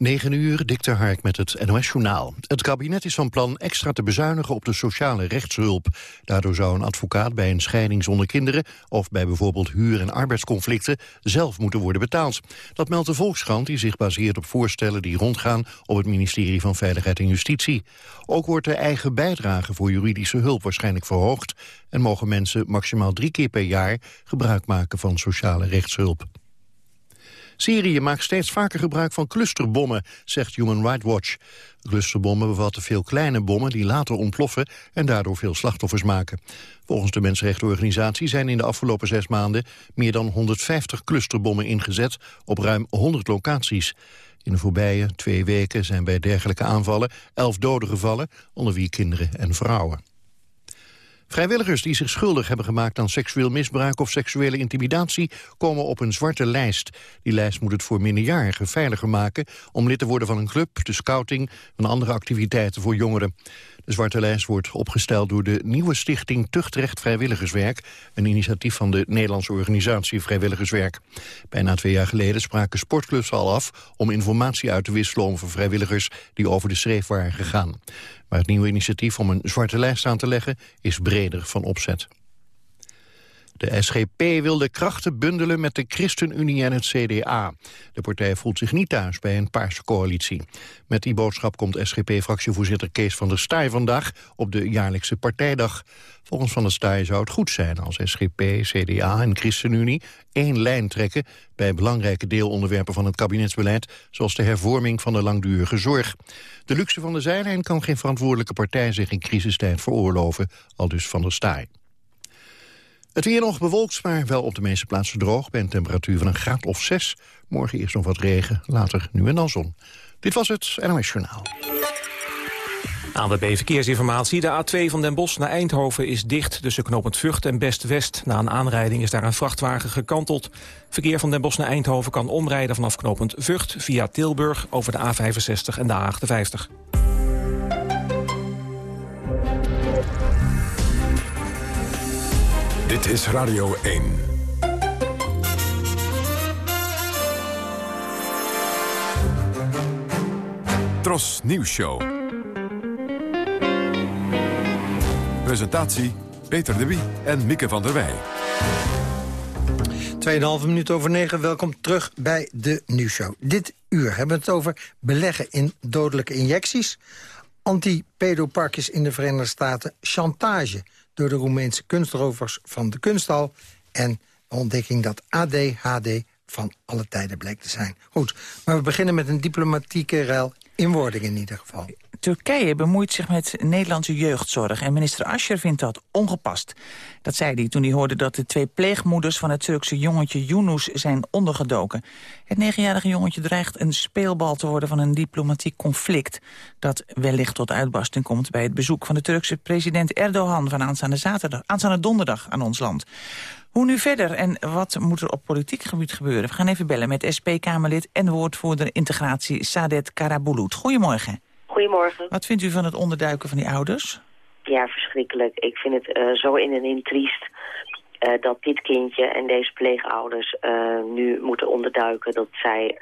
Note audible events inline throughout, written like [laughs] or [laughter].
9 uur, Dikter Hark met het NOS-journaal. Het kabinet is van plan extra te bezuinigen op de sociale rechtshulp. Daardoor zou een advocaat bij een scheiding zonder kinderen... of bij bijvoorbeeld huur- en arbeidsconflicten zelf moeten worden betaald. Dat meldt de Volkskrant, die zich baseert op voorstellen... die rondgaan op het ministerie van Veiligheid en Justitie. Ook wordt de eigen bijdrage voor juridische hulp waarschijnlijk verhoogd... en mogen mensen maximaal drie keer per jaar gebruik maken van sociale rechtshulp. Syrië maakt steeds vaker gebruik van clusterbommen, zegt Human Rights Watch. Clusterbommen bevatten veel kleine bommen die later ontploffen en daardoor veel slachtoffers maken. Volgens de mensenrechtenorganisatie zijn in de afgelopen zes maanden meer dan 150 clusterbommen ingezet op ruim 100 locaties. In de voorbije twee weken zijn bij dergelijke aanvallen elf doden gevallen, onder wie kinderen en vrouwen. Vrijwilligers die zich schuldig hebben gemaakt aan seksueel misbruik of seksuele intimidatie komen op een zwarte lijst. Die lijst moet het voor minderjarigen veiliger maken om lid te worden van een club, de scouting en andere activiteiten voor jongeren. De zwarte lijst wordt opgesteld door de nieuwe stichting Tuchtrecht Vrijwilligerswerk, een initiatief van de Nederlandse organisatie Vrijwilligerswerk. Bijna twee jaar geleden spraken sportclubs al af om informatie uit te wisselen over vrijwilligers die over de schreef waren gegaan. Maar het nieuwe initiatief om een zwarte lijst aan te leggen is breder van opzet. De SGP wil de krachten bundelen met de ChristenUnie en het CDA. De partij voelt zich niet thuis bij een paarse coalitie. Met die boodschap komt SGP-fractievoorzitter Kees van der Staaij vandaag op de jaarlijkse partijdag. Volgens Van der Staaij zou het goed zijn als SGP, CDA en ChristenUnie één lijn trekken bij belangrijke deelonderwerpen van het kabinetsbeleid, zoals de hervorming van de langdurige zorg. De luxe van de zijlijn kan geen verantwoordelijke partij zich in crisistijd veroorloven, al dus Van der Staaij. Het weer nog bewolkt, maar wel op de meeste plaatsen droog... bij een temperatuur van een graad of 6. Morgen eerst nog wat regen, later nu en dan zon. Dit was het NOS Journaal. ANWB Verkeersinformatie. De A2 van Den Bosch naar Eindhoven is dicht tussen knooppunt Vught en Best-West. Na een aanrijding is daar een vrachtwagen gekanteld. Verkeer van Den Bosch naar Eindhoven kan omrijden vanaf knooppunt Vught... via Tilburg over de A65 en de A58. Dit is Radio 1. Tros Nieuws Show. Presentatie Peter de Wie en Mieke van der Wij. 2,5 minuut over 9. Welkom terug bij de nieuwsshow. Dit uur hebben we het over beleggen in dodelijke injecties... anti-pedoparkjes in de Verenigde Staten, chantage door de Roemeense kunstrovers van de kunsthal... en de ontdekking dat ADHD van alle tijden bleek te zijn. Goed, maar we beginnen met een diplomatieke ruil in wording in ieder geval. Turkije bemoeit zich met Nederlandse jeugdzorg... en minister Ascher vindt dat ongepast. Dat zei hij toen hij hoorde dat de twee pleegmoeders... van het Turkse jongetje Yunus zijn ondergedoken. Het negenjarige jongetje dreigt een speelbal te worden... van een diplomatiek conflict... dat wellicht tot uitbarsting komt bij het bezoek van de Turkse president Erdogan... van aanstaande, zaterdag, aanstaande donderdag aan ons land. Hoe nu verder en wat moet er op politiek gebied gebeuren? We gaan even bellen met SP-Kamerlid en woordvoerder integratie Sadet Karabulut. Goedemorgen. Goedemorgen. Wat vindt u van het onderduiken van die ouders? Ja, verschrikkelijk. Ik vind het uh, zo in en in triest uh, dat dit kindje en deze pleegouders uh, nu moeten onderduiken. Dat zij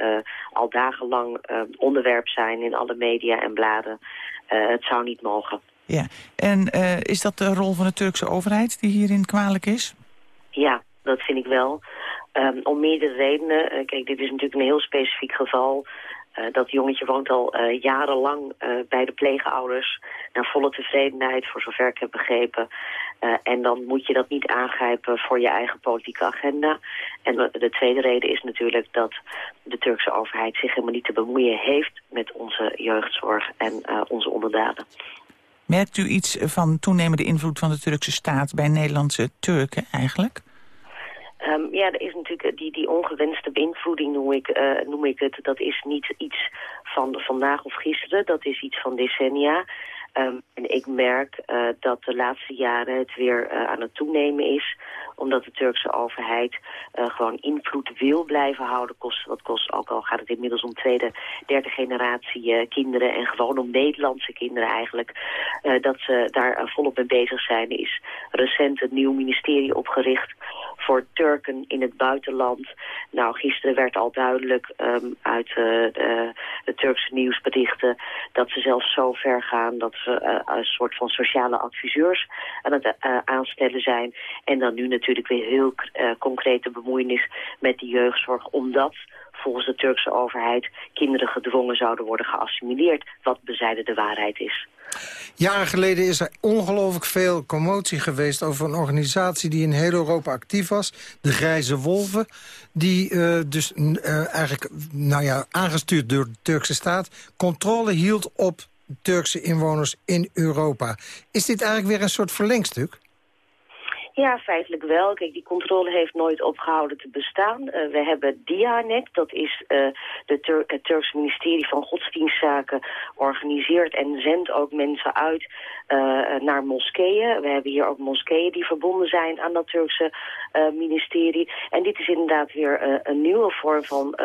al dagenlang onderwerp zijn in alle media en bladen. het zou niet mogen. Ja, en is dat de rol van de Turkse overheid die hierin kwalijk is? Ja, dat vind ik wel. Um, om meerdere redenen. kijk, dit is natuurlijk een heel specifiek geval. Uh, dat jongetje woont al uh, jarenlang uh, bij de pleegouders. Naar volle tevredenheid, voor zover ik heb begrepen. en dan moet je dat niet aangrijpen voor je eigen politieke agenda. En de tweede reden is natuurlijk dat de Turkse overheid zich helemaal niet te bemoeien heeft... met onze jeugdzorg en onze onderdanen. Merkt u iets van toenemende invloed van de Turkse staat bij Nederlandse Turken eigenlijk? Um, ja, er is natuurlijk die, die ongewenste beïnvloeding, noem ik, uh, noem ik het. Dat is niet iets van vandaag of gisteren, dat is iets van decennia. Um, en ik merk uh, dat de laatste jaren het weer aan het toenemen is. Omdat de Turkse overheid uh, gewoon invloed wil blijven houden. Kost wat kost, ook al gaat het inmiddels om tweede, derde generatie kinderen. En gewoon om Nederlandse kinderen eigenlijk. dat ze daar volop mee bezig zijn. Is recent een nieuw ministerie opgericht voor Turken in het buitenland. Nou, gisteren werd al duidelijk ehm, uit de, de, Turkse nieuwsberichten... dat ze zelfs zo ver gaan dat ze een soort van sociale adviseurs aan het aanstellen zijn. En dan nu natuurlijk weer heel concrete bemoeienis met de jeugdzorg... omdat volgens de Turkse overheid kinderen gedwongen zouden worden geassimileerd, wat bezijden de waarheid is. Jaren geleden is er ongelooflijk veel commotie geweest over een organisatie die in heel Europa actief was. De Grijze Wolven, die uh, dus uh, eigenlijk nou ja, aangestuurd door de Turkse staat... controle hield op Turkse inwoners in Europa. Is dit eigenlijk weer een soort verlengstuk? Ja, feitelijk wel. Kijk, die controle heeft nooit opgehouden te bestaan. Uh, we hebben Dianet, dat is uh, de het Turkse ministerie van Godsdienstzaken, organiseert en zendt ook mensen uit uh, naar moskeeën. We hebben hier ook moskeeën die verbonden zijn aan dat Turkse ministerie. En dit is inderdaad weer een nieuwe vorm van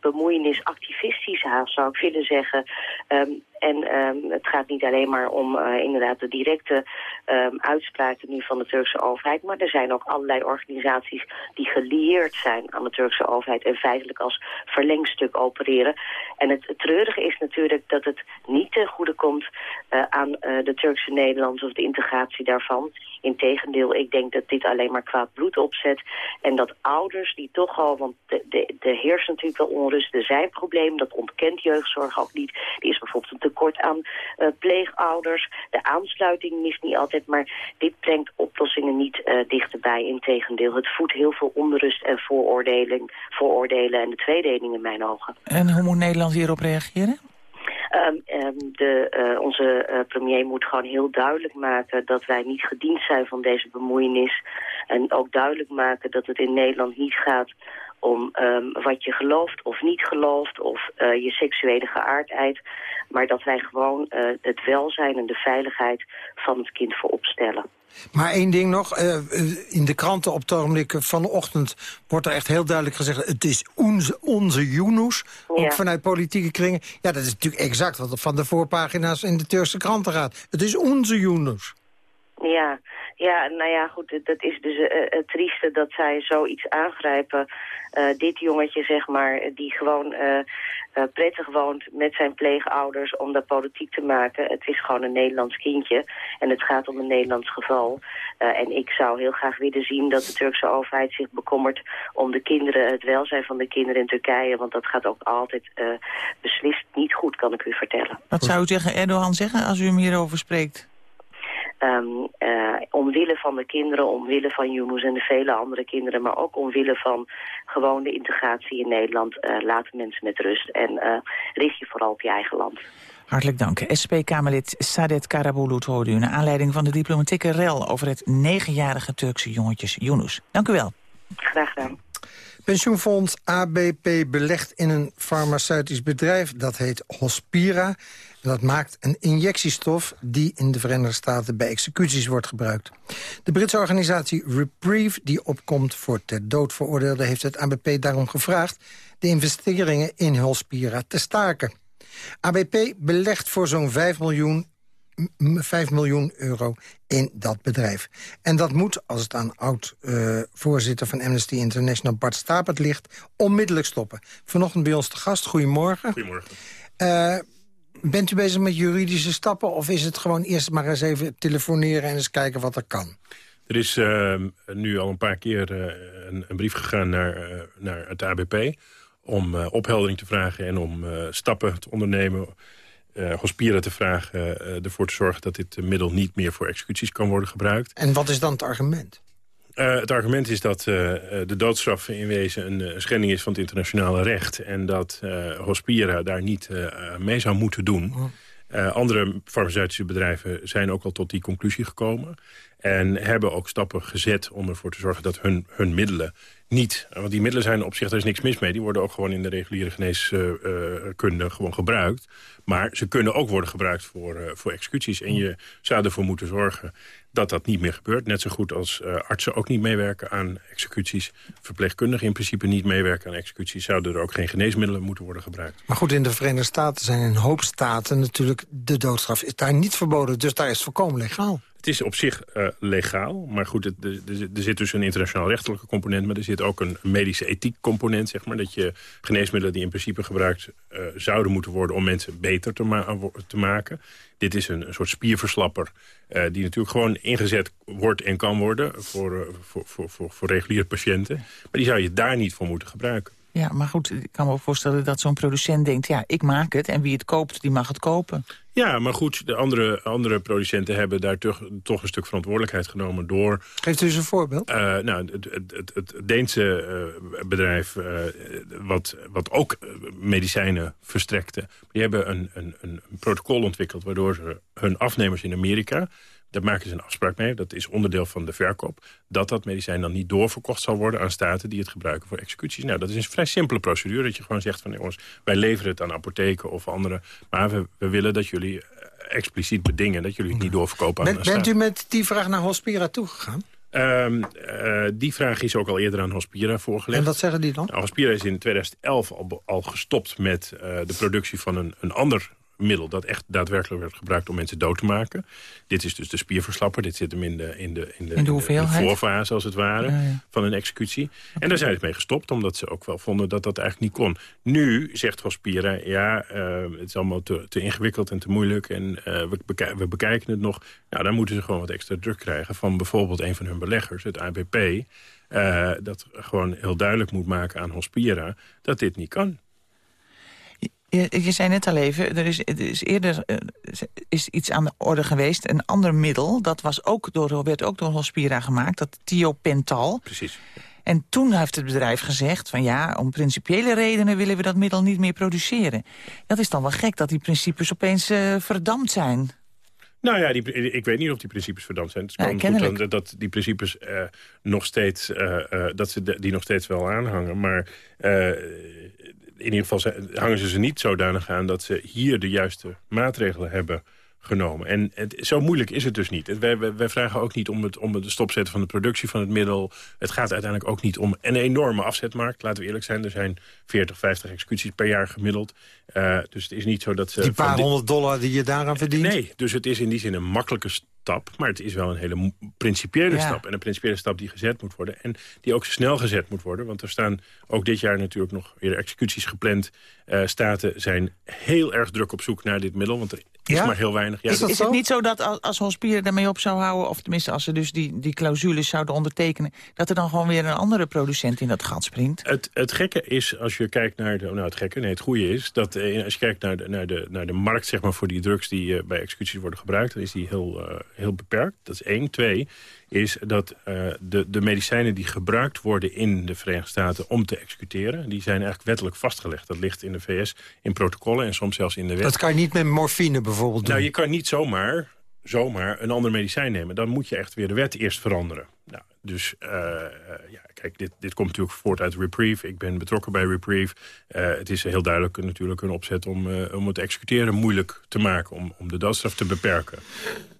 bemoeienis, activistisch haast zou ik willen zeggen. Um, en um, het gaat niet alleen maar om uh, inderdaad de directe um, uitspraken nu van de Turkse overheid. Maar er zijn ook allerlei organisaties die gelieerd zijn aan de Turkse overheid. En feitelijk als verlengstuk opereren. En het, treurige is natuurlijk dat het niet ten goede komt uh, aan uh, de Turkse Nederlanders of de integratie daarvan. Integendeel, ik denk dat dit alleen maar kwaad bloed opzet. En dat ouders die toch al, want de, de, de heerst natuurlijk wel onrust, er zijn problemen, dat ontkent jeugdzorg ook niet. Die is bijvoorbeeld een tekort aan uh, pleegouders. De aansluiting is niet altijd, maar dit brengt oplossingen niet uh, dichterbij. Integendeel, het voedt heel veel onrust en vooroordelen en de tweedeling in mijn ogen. En hoe moet Nederland hierop reageren? Um, um, de, uh, onze uh, premier moet gewoon heel duidelijk maken dat wij niet gediend zijn van deze bemoeienis. En ook duidelijk maken dat het in Nederland niet gaat om um, wat je gelooft of niet gelooft of uh, je seksuele geaardheid. Maar dat wij gewoon uh, het welzijn en de veiligheid van het kind voorop stellen. Maar één ding nog. Uh, in de kranten op het ogenblik vanochtend wordt er echt heel duidelijk gezegd... het is onze, onze Yunus, ook ja. vanuit politieke kringen. Ja, dat is natuurlijk exact wat van de voorpagina's in de Turkse kranten gaat. Het is onze Yunus. Ja, ja, nou ja, goed, dat is dus het trieste dat zij zoiets aangrijpen. Uh, dit jongetje, zeg maar, die gewoon uh, uh, prettig woont met zijn pleegouders om daar politiek te maken. Het is gewoon een Nederlands kindje en het gaat om een Nederlands geval. En ik zou heel graag willen zien dat de Turkse overheid zich bekommert om de kinderen, het welzijn van de kinderen in Turkije. Want dat gaat ook altijd beslist niet goed, kan ik u vertellen. Wat zou u tegen Erdogan zeggen als u hem hierover spreekt? Um, uh, omwille van de kinderen, omwille van Yunus en de vele andere kinderen... maar ook omwille van gewoon de integratie in Nederland... Uh, laten mensen met rust en uh, richt je vooral op je eigen land. Hartelijk dank. SP-Kamerlid Sadet Karabulut hoorde u... naar aanleiding van de diplomatieke rel over het negenjarige Turkse jongetjes Yunus. Dank u wel. Graag gedaan. Pensioenfonds ABP belegt in een farmaceutisch bedrijf, dat heet Hospira. Dat maakt een injectiestof die in de Verenigde Staten bij executies wordt gebruikt. De Britse organisatie Reprieve, die opkomt voor ter dood veroordeelden... heeft het ABP daarom gevraagd de investeringen in Hospira te staken. ABP belegt voor zo'n 5 miljoen 5 miljoen euro in dat bedrijf. En dat moet, als het aan oud-voorzitter uh, van Amnesty International Bart Stapert ligt, onmiddellijk stoppen. Vanochtend bij ons te gast, goedemorgen. Goedemorgen. Uh, bent u bezig met juridische stappen of is het gewoon eerst maar eens even telefoneren en eens kijken wat er kan? Er is uh, nu al een paar keer een, een, brief gegaan naar, naar het ABP om opheldering te vragen en om stappen te ondernemen Hospira te vragen ervoor te zorgen dat dit middel niet meer voor executies kan worden gebruikt. En wat is dan het argument? Uh, het argument is dat de doodstraf in wezen een schending is van het internationale recht. En dat Hospira daar niet mee zou moeten doen. Andere farmaceutische bedrijven zijn ook al tot die conclusie gekomen. En hebben ook stappen gezet om ervoor te zorgen dat hun, hun middelen niet. Want die middelen zijn op zich, er is niks mis mee. Die worden ook gewoon in de reguliere geneeskunde gewoon gebruikt. Maar ze kunnen ook worden gebruikt voor, uh, voor executies. En je zou ervoor moeten zorgen dat dat niet meer gebeurt. Net zo goed als uh, artsen ook niet meewerken aan executies. Verpleegkundigen in principe niet meewerken aan executies. Zouden er ook geen geneesmiddelen moeten worden gebruikt. Maar goed, in de Verenigde Staten zijn een hoop staten natuurlijk... de doodstraf is daar niet verboden, dus daar is het volkomen legaal. Is op zich uh, legaal, maar goed, er, zit dus een internationaal rechtelijke component... maar er zit ook een medische ethiek component, zeg maar... dat je geneesmiddelen die in principe gebruikt uh, zouden moeten worden... om mensen beter te, te maken. Dit is een, soort spierverslapper uh, die natuurlijk gewoon ingezet wordt en kan worden... Voor, voor, voor, voor, voor reguliere patiënten. Maar die zou je daar niet voor moeten gebruiken. Ja, maar goed, ik kan me ook voorstellen dat zo'n producent denkt... ja, ik maak het en wie het koopt, die mag het kopen. Ja, maar goed, de andere, andere producenten hebben daar toch, toch een stuk verantwoordelijkheid genomen door... Geeft u eens een voorbeeld? Uh, nou, het, het, het, Deense uh, bedrijf, uh, wat, wat ook medicijnen verstrekte... die hebben een, een, een protocol ontwikkeld waardoor ze hun afnemers in Amerika daar maken ze een afspraak mee, dat is onderdeel van de verkoop... dat dat medicijn dan niet doorverkocht zal worden aan staten... die het gebruiken voor executies. Nou, dat is een vrij simpele procedure, dat je gewoon zegt van... jongens, wij leveren het aan apotheken of andere... maar we, we willen dat jullie eh, expliciet bedingen... dat jullie het niet doorverkopen aan ben, Bent u met die vraag naar Hospira toegegaan? Um, uh, die vraag is ook al eerder aan Hospira voorgelegd. En wat zeggen die dan? Nou, Hospira is in 2011 al, al gestopt met uh, de productie van een, een ander middel dat echt daadwerkelijk werd gebruikt om mensen dood te maken. Dit is dus de spierverslapper. Dit zit hem in de, in de, in de, in de, voorfase, als het ware, van een executie. En daar zijn ze mee gestopt, omdat ze ook wel vonden dat dat eigenlijk niet kon. Nu zegt Hospira, ja, uh, het is allemaal te, te, ingewikkeld en te moeilijk... en uh, we, we, bekijken het nog. Nou, dan moeten ze gewoon wat extra druk krijgen van bijvoorbeeld een van hun beleggers, het ABP... Uh, eh, dat gewoon heel duidelijk moet maken aan Hospira dat dit niet kan. Je, je, zei net al even, er is, er is eerder uh, is iets aan de orde geweest. Een ander middel, dat was ook door, werd ook door Hospira gemaakt, dat thiopental. Precies. En toen heeft het bedrijf gezegd van ja, om principiële redenen willen we dat middel niet meer produceren. Dat is dan wel gek dat die principes opeens uh, verdampt zijn. Nou ja, die, ik weet niet of die principes verdampt zijn. Het kan ja, goed dat, dat die principes uh, nog steeds, dat ze die nog steeds wel aanhangen. Maar in ieder geval hangen ze ze niet zodanig aan... dat ze hier de juiste maatregelen hebben genomen. En het, zo moeilijk is het dus niet. Wij, wij, vragen ook niet om het, om het stopzetten van de productie van het middel. Het gaat uiteindelijk ook niet om een enorme afzetmarkt. Laten we eerlijk zijn, er zijn 40, 50 executies per jaar gemiddeld. Uh, dus het is niet zo dat ze... Die paar honderd dollar die je daaraan verdient? Nee, dus het is in die zin een makkelijke stap. Maar het is wel een hele principiële stap. En een principiële stap die gezet moet worden. En die ook snel gezet moet worden. Want er staan ook dit jaar natuurlijk nog weer executies gepland. Uh, staten zijn heel erg druk op zoek naar dit middel. Want er is maar heel weinig. Ja, is, is het niet zo dat als, als Hospier daarmee op zou houden... of tenminste als ze dus die, die clausules zouden ondertekenen... dat er dan gewoon weer een andere producent in dat gat springt? Het, het gekke is, als je kijkt naar de... Nou, het gekke, nee, het goede is... dat eh, als je kijkt naar de, naar de, naar de markt zeg maar, voor die drugs... die uh, bij executies worden gebruikt, dan is die heel, uh, heel beperkt. Dat is één. Twee, is dat uh, de, de medicijnen die gebruikt worden in de Verenigde Staten om te executeren, die zijn eigenlijk wettelijk vastgelegd. Dat ligt in de VS in protocollen en soms zelfs in de wet. Dat kan je niet met morfine bijvoorbeeld doen? Nou, je kan niet zomaar, zomaar een ander medicijn nemen. Dan moet je echt weer de wet eerst veranderen. Dus uh, ja, kijk, dit, dit komt natuurlijk voort uit Reprieve. Ik ben betrokken bij Reprieve. Uh, het is heel duidelijk natuurlijk een opzet om, uh, om het executeren moeilijk te maken. Om, om de doodstraf te beperken.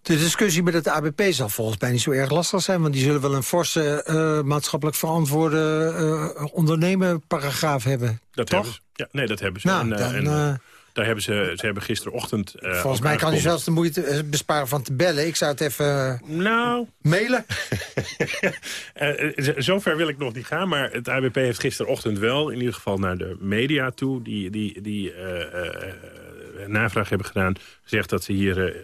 De discussie met het ABP zal volgens mij niet zo erg lastig zijn... want die zullen wel een forse maatschappelijk verantwoorde ondernemen paragraaf hebben. Dat toch? hebben ze. Ja, nee, dat hebben ze. Nou, en, dan, en, daar hebben ze, ze hebben gisterochtend... Uh, Volgens mij kan u zelfs de moeite besparen van te bellen. Ik zou het even nou, mailen. [laughs] uh, zover wil ik nog niet gaan. Maar het ABP heeft gisterochtend wel in ieder geval naar de media toe... die, die, die navraag hebben gedaan. Gezegd dat ze hier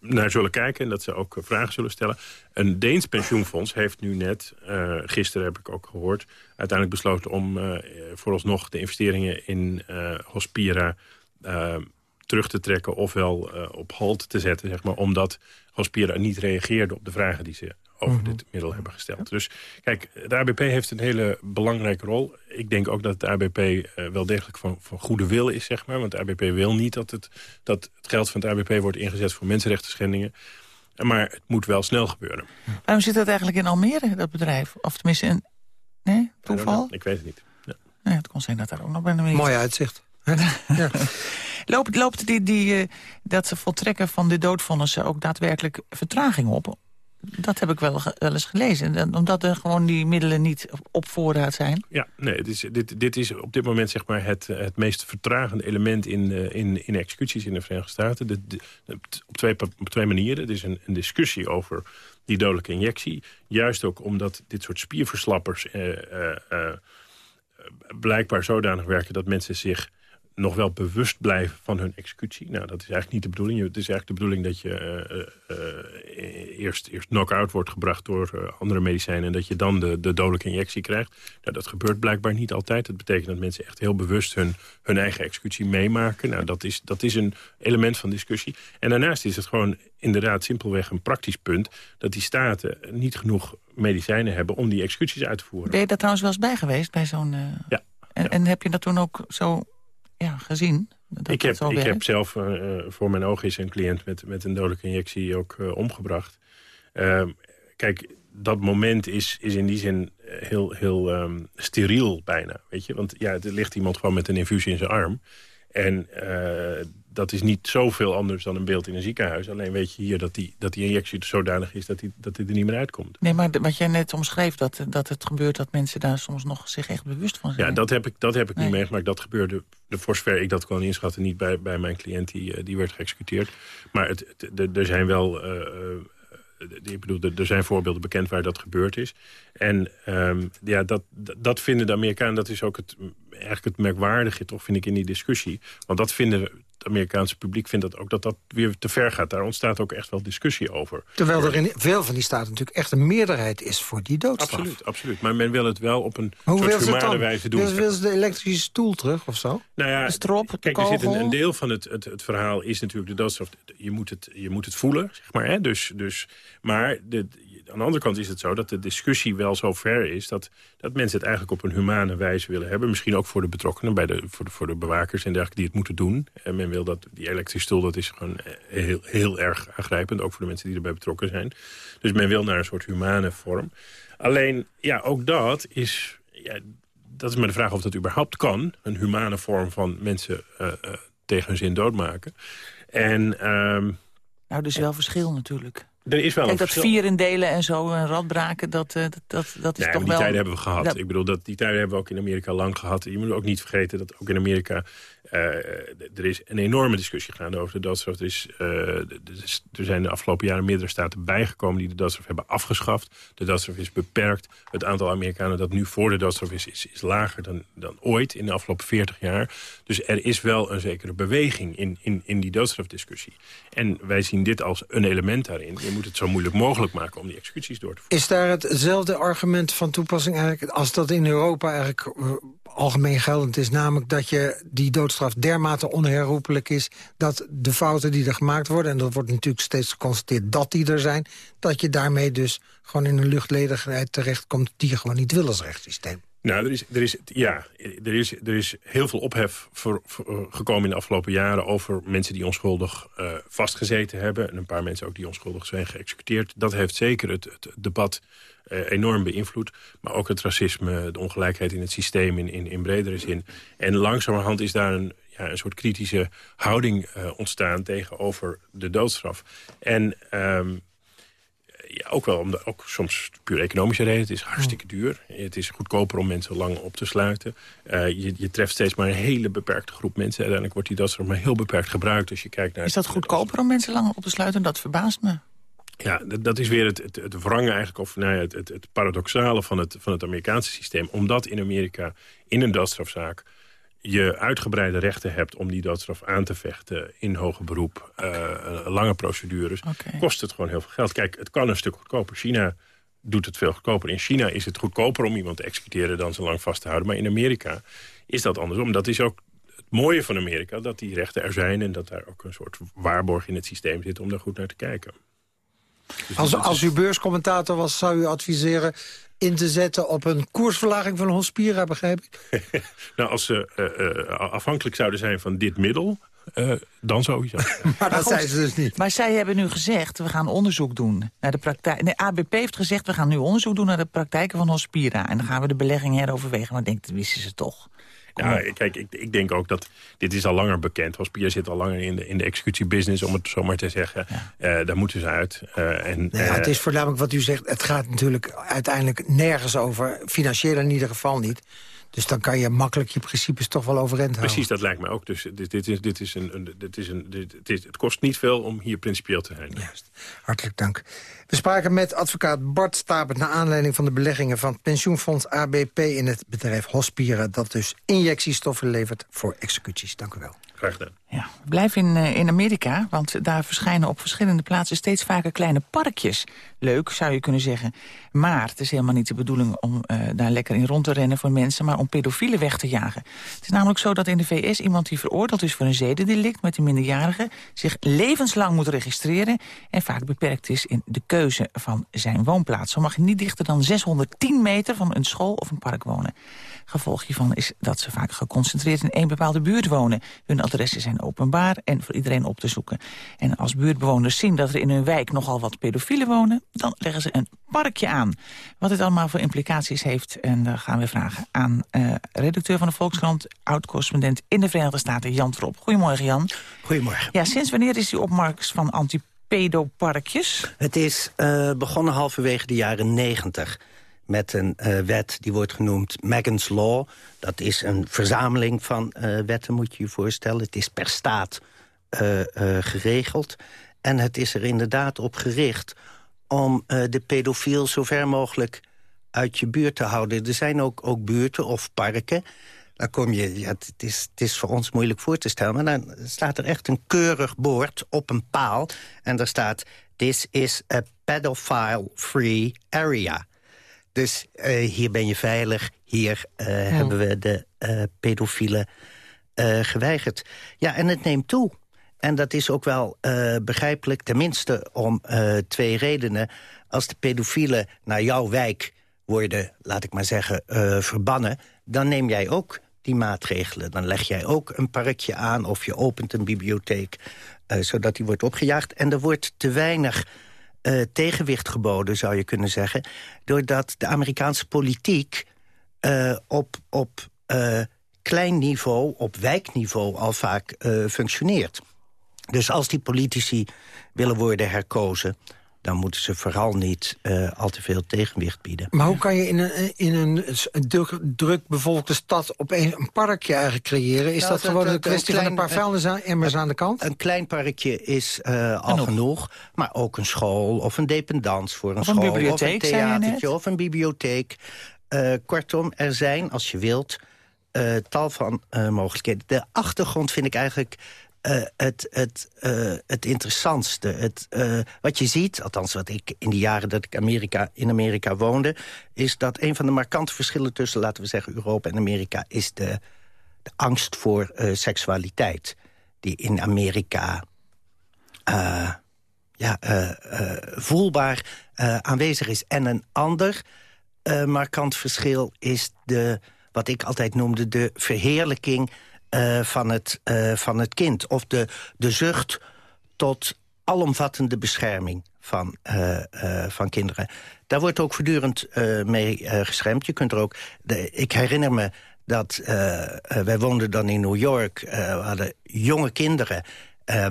naar zullen kijken en dat ze ook vragen zullen stellen. Een Deens pensioenfonds heeft nu net, uh, gisteren heb ik ook gehoord... uiteindelijk besloten om uh, vooralsnog de investeringen in uh, Hospira terug te trekken... ofwel op halt te zetten, zeg maar, omdat Hospira niet reageerde op de vragen die ze over mhm. dit middel hebben gesteld. Dus kijk, de ABP heeft een hele belangrijke rol. Ik denk ook dat de ABP uh, wel degelijk van, van goede wil is, zeg maar. Want de ABP wil niet dat het, dat het geld van het ABP wordt ingezet voor mensenrechten schendingen. Maar het moet wel snel gebeuren. Waarom zit dat eigenlijk in Almere, dat bedrijf? Of tenminste, een nee, toeval? Ik weet het niet. Ja. Nee, het kon zijn dat daar ook nog bij een Mooi uitzicht. [laughs] ja. Loopt, loopt die, die, uh, dat voltrekken van de doodvonnissen ook daadwerkelijk vertraging op? Dat heb ik wel, wel eens gelezen. Omdat er gewoon die middelen niet op voorraad zijn. Ja, nee, het is, dit, dit is op dit moment zeg maar het, het meest vertragende element in, uh, in, in executies in de Verenigde Staten. Op, twee, op twee manieren. Het is een, een discussie over die dodelijke injectie. Juist ook omdat dit soort spierverslappers uh, blijkbaar zodanig werken dat mensen zich nog wel bewust blijven van hun executie. Nou, dat is eigenlijk niet de bedoeling. Het is eigenlijk de bedoeling dat je uh, uh, eerst, eerst knock-out wordt gebracht door andere medicijnen... en dat je dan de, de dodelijke injectie krijgt. Nou, dat gebeurt blijkbaar niet altijd. Dat betekent dat mensen echt heel bewust hun, hun eigen executie meemaken. Nou, dat is, dat is een element van discussie. En daarnaast is het gewoon inderdaad simpelweg een praktisch punt... dat die staten niet genoeg medicijnen hebben om die executies uit te voeren. Ben je daar trouwens wel eens bij geweest, bij zo'n... Ja. En, en heb je dat toen ook zo ja, gezien? Dat ik heb, ik heb zelf uh, voor mijn ogen is een cliënt met, met een dodelijke injectie ook uh, omgebracht. Uh, kijk, dat moment is, is in die zin heel, heel um, steriel bijna. Weet je? Want ja, er ligt iemand gewoon met een infusie in zijn arm. En dat is niet zoveel anders dan een beeld in een ziekenhuis. Alleen weet je hier dat die, dat die injectie zodanig is dat die, dat die er niet meer uitkomt. Nee, maar wat jij net omschreef, dat, dat het gebeurt dat mensen daar soms nog zich echt bewust van zijn. Ja, dat heb ik, dat heb ik nee. niet meegemaakt. Dat gebeurde, de, voor zover ik dat kon inschatten, niet bij, bij mijn cliënt die, die werd geëxecuteerd. Maar het, het, er zijn wel... Uh, ik bedoel, er zijn voorbeelden bekend waar dat gebeurd is. En um, ja, dat, dat vinden de Amerikanen, dat is ook het, eigenlijk het merkwaardige, toch vind ik, in die discussie. Want dat vinden het Amerikaanse publiek vindt dat ook dat dat weer te ver gaat. Daar ontstaat ook echt wel discussie over. Terwijl er in veel van die staten natuurlijk echt een meerderheid is voor die doodstraf. Absoluut, absoluut. Maar men wil het wel op een soort humane wijze doen. Wil ze de elektrische stoel terug of zo? Nou ja, Strop, kijk, er zit een, een, deel van het, het, het, verhaal is natuurlijk de doodstraf. Je moet het, je moet het voelen, zeg maar. Hè? Dus, dus, maar de, aan de andere kant is het zo dat de discussie wel zo ver is... Dat, dat mensen het eigenlijk op een humane wijze willen hebben. Misschien ook voor de betrokkenen, bij de, voor, de, voor de bewakers en dergelijke die het moeten doen. En men wil dat die elektrische stoel, dat is gewoon heel, heel erg aangrijpend. Ook voor de mensen die erbij betrokken zijn. Dus men wil naar een soort humane vorm. Alleen, ja, ook dat is... Ja, dat is maar de vraag of dat überhaupt kan. Een humane vorm van mensen uh, uh, tegen hun zin doodmaken. En... Um, nou, dus wel verschil natuurlijk. Er is wel Kijk, een dat en zo, en radbraken, dat, uh, dat, dat, dat is nee, toch die wel... tijden hebben we gehad. Dat... Ik bedoel, dat, die tijden hebben we ook in Amerika lang gehad. Je moet ook niet vergeten dat ook in Amerika... Uh, er is een enorme discussie gaande over de doodstraf. Er, uh, er zijn de afgelopen jaren meerdere staten bijgekomen... die de doodstraf hebben afgeschaft. De doodstraf is beperkt. Het aantal Amerikanen dat nu voor de doodstraf is... is, lager dan, dan ooit in de afgelopen 40 jaar. Dus er is wel een zekere beweging in, in, in die doodstrafdiscussie. En wij zien dit als een element daarin. Je moet het zo moeilijk mogelijk maken om die executies door te voeren. Is daar hetzelfde argument van toepassing eigenlijk... als dat in Europa eigenlijk uh, algemeen geldend is... namelijk dat je die doodstraf dermate onherroepelijk is... dat de fouten die er gemaakt worden... en dat wordt natuurlijk steeds geconstateerd dat die er zijn... dat je daarmee dus gewoon in een luchtledigheid terechtkomt... die je gewoon niet wil als rechtssysteem. Nou, er is, er is, ja, er is, er is heel veel ophef voor, voor, gekomen in de afgelopen jaren... over mensen die onschuldig uh, vastgezeten hebben. En een paar mensen ook die onschuldig zijn geëxecuteerd. Dat heeft zeker het, debat enorm beïnvloed. Maar ook het racisme, de ongelijkheid in het systeem in, in, in bredere zin. En langzamerhand is daar een, ja, een soort kritische houding uh, ontstaan... tegenover de doodstraf. En... Um, ja, ook wel om de, ook soms puur economische reden. Het is hartstikke duur. Het is goedkoper om mensen lang op te sluiten. Uh, je, je, treft steeds maar een hele beperkte groep mensen. Uiteindelijk wordt die doodstraf maar heel beperkt gebruikt. Als je kijkt naar is dat goedkoper om mensen langer op te sluiten? Dat verbaast me. Ja, dat, is weer het, het, het wrangen eigenlijk, of nou ja, het, het, het paradoxale van het, van het Amerikaanse systeem. Omdat in Amerika in een doodstrafzaak je uitgebreide rechten hebt om die doodstraf aan te vechten... in hoger beroep, uh, lange procedures, okay. kost het gewoon heel veel geld. Kijk, het kan een stuk goedkoper. China doet het veel goedkoper. In China is het goedkoper om iemand te executeren dan zo lang vast te houden. Maar in Amerika is dat andersom. Dat is ook het mooie van Amerika, dat die rechten er zijn... en dat daar ook een soort waarborg in het systeem zit om daar goed naar te kijken. Dus als, als u beurscommentator was, zou u adviseren in te zetten op een koersverlaging van Hospira, begrijp ik? [laughs] nou, als ze uh, uh, afhankelijk zouden zijn van dit middel... Uh, dan sowieso. [laughs] maar dat zijn ze dus niet. Maar zij hebben nu gezegd, we gaan onderzoek doen naar de praktijk. Nee, ABP heeft gezegd, we gaan nu onderzoek doen naar de praktijken van Hospira. En dan gaan we de belegging heroverwegen. Maar ik denk, dat wisten ze toch. Ja, kijk, ik, ik, denk ook dat dit is al langer bekend. Hospier zit al langer in de, in de executiebusiness, om het zo maar te zeggen. Ja. daar moeten ze uit. en, ja, het is voornamelijk wat u zegt. Het gaat natuurlijk uiteindelijk nergens over. Financieel in ieder geval niet. Dus dan kan je makkelijk je principes toch wel overeind houden. Precies, dat lijkt me ook. Dus dit, dit is, dit is een, dit is een, dit, dit, het kost niet veel om hier principieel te zijn. Juist. Hartelijk dank. We spraken met advocaat Bart Stabert... naar aanleiding van de beleggingen van pensioenfonds ABP... in het bedrijf Hospira... dat dus injectiestoffen levert voor executies. Dank u wel. Graag gedaan. Ja, blijf in, uh, in Amerika, want daar verschijnen op verschillende plaatsen steeds vaker kleine parkjes. Leuk, zou je kunnen zeggen. Maar het is helemaal niet de bedoeling om uh, daar lekker in rond te rennen voor mensen, maar om pedofielen weg te jagen. Het is namelijk zo dat in de VS iemand die veroordeeld is voor een zedendelict met een minderjarige zich levenslang moet registreren en vaak beperkt is in de keuze van zijn woonplaats. Zo mag je niet dichter dan 610 meter van een school of een park wonen. Gevolg hiervan is dat ze vaak geconcentreerd in één bepaalde buurt wonen. Hun adressen zijn openbaar en voor iedereen op te zoeken. En als buurtbewoners zien dat er in hun wijk nogal wat pedofielen wonen... dan leggen ze een parkje aan. Wat dit allemaal voor implicaties heeft, en daar gaan we vragen aan uh, redacteur van de Volkskrant... oud-correspondent in de Verenigde Staten, Jan Trop. Goedemorgen, Jan. Goedemorgen. Ja, sinds wanneer is die opmars van antipedoparkjes? Het is uh, begonnen halverwege de jaren negentig met een uh, wet die wordt genoemd Megan's Law. Dat is een verzameling van uh, wetten, moet je je voorstellen. Het is per staat geregeld. En het is er inderdaad op gericht om de pedofiel zo ver mogelijk uit je buurt te houden. Er zijn ook, ook buurten of parken. Daar kom je, ja, het, is, het is voor ons moeilijk voor te stellen... maar dan staat er echt een keurig bord op een paal. En daar staat, this is a pedophile-free area. Dus uh, hier ben je veilig. Hier uh, ja. hebben we de uh, pedofielen geweigerd. Ja, en het neemt toe. En dat is ook wel begrijpelijk, tenminste om twee redenen. Als de pedofielen naar jouw wijk worden, laat ik maar zeggen, verbannen... dan neem jij ook die maatregelen. Dan leg jij ook een parkje aan of je opent een bibliotheek... zodat die wordt opgejaagd. En er wordt te weinig uh, tegenwicht geboden, zou je kunnen zeggen. Doordat de Amerikaanse politiek uh, op, op klein niveau, op wijkniveau al vaak functioneert. Dus als die politici willen worden herkozen dan moeten ze vooral niet uh, al te veel tegenwicht bieden. Maar hoe kan je in een, in een druk, druk bevolkte stad opeens een parkje eigenlijk creëren? Is nou, dat, dat, gewoon een kwestie klein, van een paar vuilnisemmers aan de kant? Een klein parkje is uh, al genoeg. genoeg. Maar ook een school of een dependance voor een of school. Een bibliotheek, of een theatertje of een bibliotheek. Uh, kortom, er zijn, als je wilt, tal van mogelijkheden. De achtergrond vind ik eigenlijk uh, het, het, uh, het interessantste. Het, uh, wat je ziet, althans wat ik in de jaren dat ik Amerika, in Amerika woonde... is dat een van de markante verschillen tussen, laten we zeggen... Europa en Amerika, is de, de angst voor seksualiteit. Die in Amerika ja, voelbaar aanwezig is. En een ander markant verschil is de, wat ik altijd noemde... de verheerlijking uh, van, het, uh, van het kind. Of de, de zucht tot alomvattende bescherming van, uh, van kinderen. Daar wordt ook voortdurend mee geschermd. Je kunt er ook... De, ik herinner me dat wij woonden dan in New York. we hadden jonge kinderen,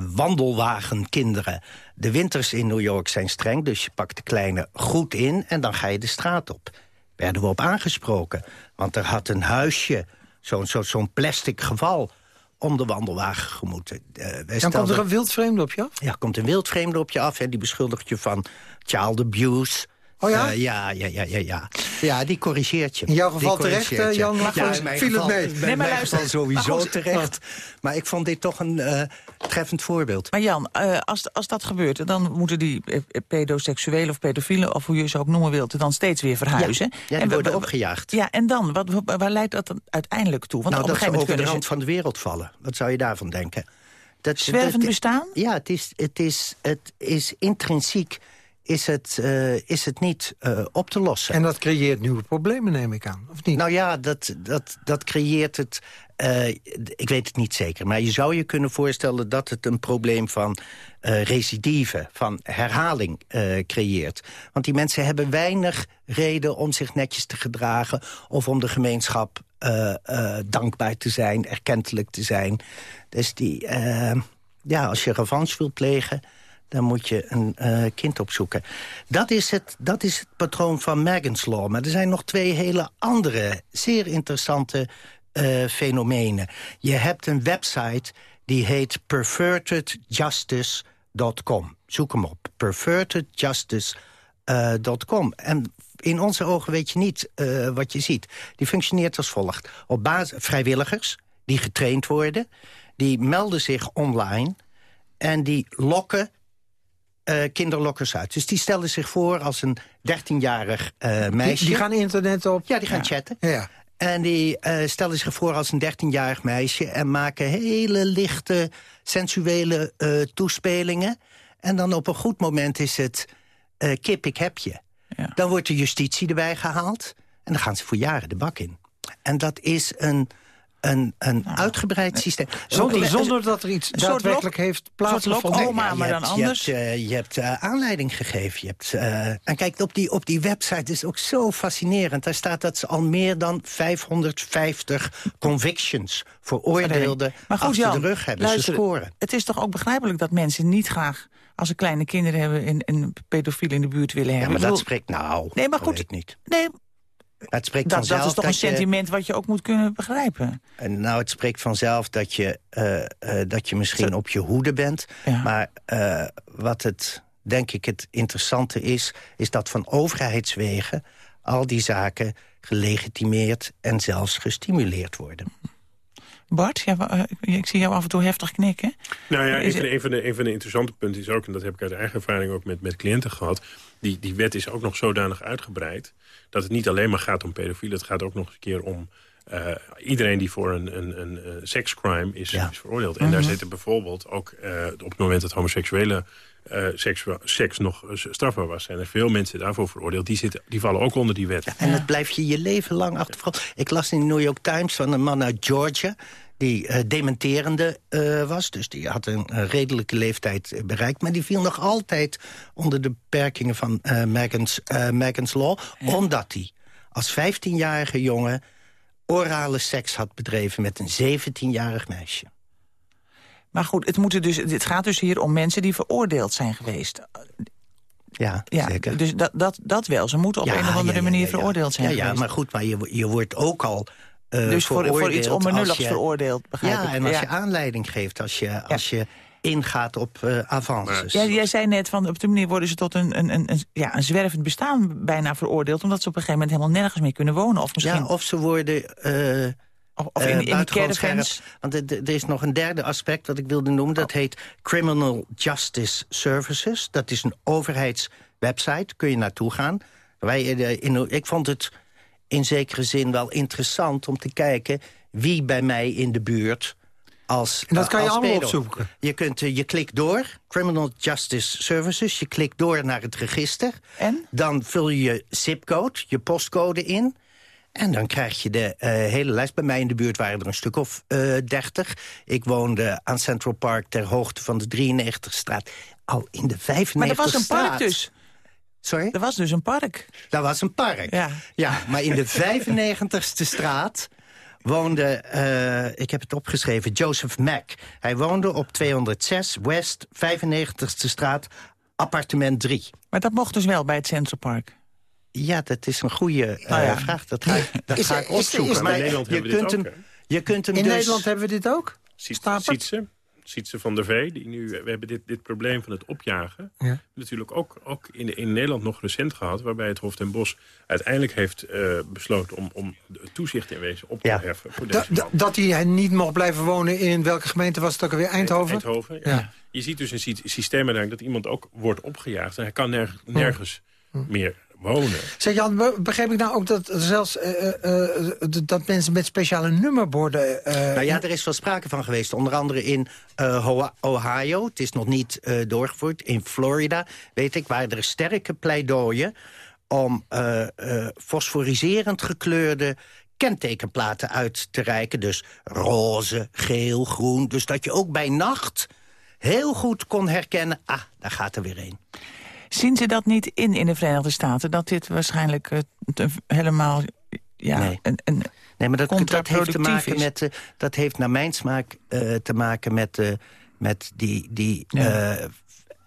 wandelwagenkinderen. De winters in New York zijn streng, dus je pakt de kleine goed in... en dan ga je de straat op. Werden we op aangesproken, want er had een huisje zo'n zo, zo plastic geval om de wandelwagen gemoeten. Uh, Dan stelden... komt er een wildvreemde op je af? Ja, komt een wildvreemde op je af. en die beschuldigt je van child abuse... Oh ja? Uh, ja, ja, ja, ja, ja. Ja, die corrigeert je. In jouw geval terecht, uh, Jan? Ja, viel geval, het mee? Nee, maar luister. sowieso maar terecht. Maar ik vond dit toch een uh, treffend voorbeeld. Maar Jan, als, als dat gebeurt, dan moeten die pedoseksuelen of pedofielen... of hoe je ze ook noemen wilt, dan steeds weer verhuizen. Ja, ja die en worden opgejaagd. Ja, en dan? Wat, waar leidt dat dan uiteindelijk toe? Want nou, op dat ze over de rand van de wereld vallen. Wat zou je daarvan denken? Dat, Zwervend bestaan? Ja, het is, het is, het is intrinsiek is het, uh, is het niet uh, op te lossen. En dat creëert nieuwe problemen, neem ik aan, of niet? Nou ja, dat, dat, dat creëert het... Uh, ik weet het niet zeker, maar je zou je kunnen voorstellen... dat het een probleem van recidive, van herhaling creëert. Want die mensen hebben weinig reden om zich netjes te gedragen... of om de gemeenschap eh, eh, dankbaar te zijn, erkentelijk te zijn. Dus die, eh, ja, als je revanche wilt plegen dan moet je een uh, kind opzoeken. Dat is, het, dat is het patroon van Megan's Law. Maar er zijn nog twee hele andere, zeer interessante uh, fenomenen. Je hebt een website die heet pervertedjustice.com. Zoek hem op, pervertedjustice.com. Uh, en in onze ogen weet je niet wat je ziet. Die functioneert als volgt. Op basis vrijwilligers die getraind worden... die melden zich online en die lokken uh, kinderlokkers uit. Dus die stellen zich voor als een 13-jarig uh, meisje. Die, die, gaan internet op? Ja, die gaan ja. chatten. Ja. En die uh, stellen zich voor als een 13-jarig meisje... en maken hele lichte, sensuele toespelingen. En dan op een goed moment is het... kip, ik heb je. Ja. Dan wordt de justitie erbij gehaald. En dan gaan ze voor jaren de bak in. En dat is een een, een nou, uitgebreid systeem. Zonder, zonder dat er iets daadwerkelijk heeft plaatsgevonden. Oma, maar dan anders. Je hebt, uh, je hebt uh, aanleiding gegeven. Je hebt, uh, en kijk, op die, op die website is ook zo fascinerend. Daar staat dat ze al meer dan 550 convictions... veroordeelden maar goed, achter Jan, de rug hebben. Luister, ze scoren. Het is toch ook begrijpelijk dat mensen niet graag als ze kleine kinderen hebben... een, een pedofiel in de buurt willen hebben. Ja, maar dat spreekt nou... Nee, maar goed, niet. Nee, het spreekt dat, vanzelf dat is toch een sentiment wat je ook moet kunnen begrijpen? En nou, het spreekt vanzelf dat je, uh, uh, dat je misschien Zo. op je hoede bent. Ja. Maar uh, wat het, denk ik, het interessante is... is dat van overheidswegen al die zaken gelegitimeerd... en zelfs gestimuleerd worden. Bart, ja, ik zie jou af en toe heftig knikken. Nou ja, een van, de, een, van de, een van de interessante punten is ook... en dat heb ik uit eigen ervaring ook met, met cliënten gehad... Die, die wet is ook nog zodanig uitgebreid... dat het niet alleen maar gaat om pedofielen. Het gaat ook nog eens een keer om uh, iedereen die voor een, een, een, een sekscrime is, ja. is veroordeeld. En mm -hmm. daar zitten bijvoorbeeld ook uh, op het moment dat homoseksuele uh, seks, seks nog strafbaar was... zijn er veel mensen daarvoor veroordeeld. Die, zitten, die vallen ook onder die wet. Ja, en dat blijf je je leven lang achtervolgen. Ik las in de New York Times van een man uit Georgia die uh, dementerende uh, was. Dus die had een uh, redelijke leeftijd bereikt. Maar die viel nog altijd onder de beperkingen van Megan's, Megan's Law. Ja. Omdat hij als 15-jarige jongen orale seks had bedreven met een 17-jarig meisje. Maar goed, het, moet dus, het gaat dus hier om mensen die veroordeeld zijn geweest. Ja, ja, zeker. Dus dat, dat, dat wel. Ze moeten op ja, een of andere ja, manier veroordeeld zijn ja, ja, geweest. maar goed, maar je, je wordt ook al uh, dus voor, voor iets onbenulligs je, veroordeeld, begrijp ja, ik. en als je aanleiding geeft, als je, als je ingaat op uh, avances. Ja, jij zei net, van op de manier worden ze tot een, een, een, ja, een zwervend bestaan bijna veroordeeld... omdat ze op een gegeven moment helemaal nergens meer kunnen wonen. Of, misschien... ja, of ze worden... Uh, of, of in, in caravans. Want er is nog een derde aspect dat ik wilde noemen. Dat oh. heet Criminal Justice Services. Dat is een overheidswebsite, kun je naartoe gaan. Wij, in, ik vond het in zekere zin wel interessant om te kijken... wie bij mij in de buurt als En dat kan je als allemaal pedo. opzoeken? Je, kunt, uh, je klikt door, Criminal Justice Services. Je klikt door naar het register. En? Dan vul je je zipcode, je postcode in... En dan krijg je de uh, hele lijst. Bij mij in de buurt waren er een stuk of uh, 30. Ik woonde aan Central Park ter hoogte van de 93e straat. Al in de 95e Maar er was een straat. park dus. Sorry? Er was dus een park. Dat was een park. Ja. ja maar in de 95ste straat woonde, uh, ik heb het opgeschreven, Joseph Mack. Hij woonde op 206 West, 95ste straat, appartement 3. Maar dat mocht dus wel bij het Central Park? Ja, dat is een goede uh, Nou ja. vraag. Dat ga ik, [laughs] dat Is ga ik is opzoeken. is Maar In Nederland je hebben we dit kunt ook, hem, je kunt hem In dus... Nederland hebben we dit ook? Sietse, Sietse van der Vee, die nu, we hebben dit, dit probleem van het opjagen... Ja. natuurlijk ook, ook in, in Nederland nog recent gehad... waarbij het Hof ten Bos uiteindelijk heeft eh, besloten... om, om toezicht in wezen op te Ja. heffen voor Da- deze da- man. dat hij niet mocht blijven wonen in welke gemeente was het ook alweer? Eindhoven? Eindhoven, ja. Ja. Je ziet dus een sy- systeem dat iemand ook wordt opgejaagd... en hij kan nerg- nergens meer wonen. Zeg Jan, be- begreep ik nou ook dat zelfs eh, eh, eh, dat mensen met speciale nummerborden... eh, Nou ja, er is wel sprake van geweest. Onder andere in eh, Ohio. Het is nog niet eh, doorgevoerd. In Florida, weet ik, waren er sterke pleidooien... om eh, eh, fosforiserend gekleurde kentekenplaten uit te reiken. Dus roze, geel, groen. Dus dat je ook bij nacht heel goed kon herkennen... ah, daar gaat er weer een. Zien ze dat niet in in de Verenigde Staten? Dat dit waarschijnlijk eh, te- helemaal ja, Nee. een, een, Nee, maar dat, dat heeft te maken is. met... eh, dat heeft naar mijn smaak eh, te maken met, met die, die Ja.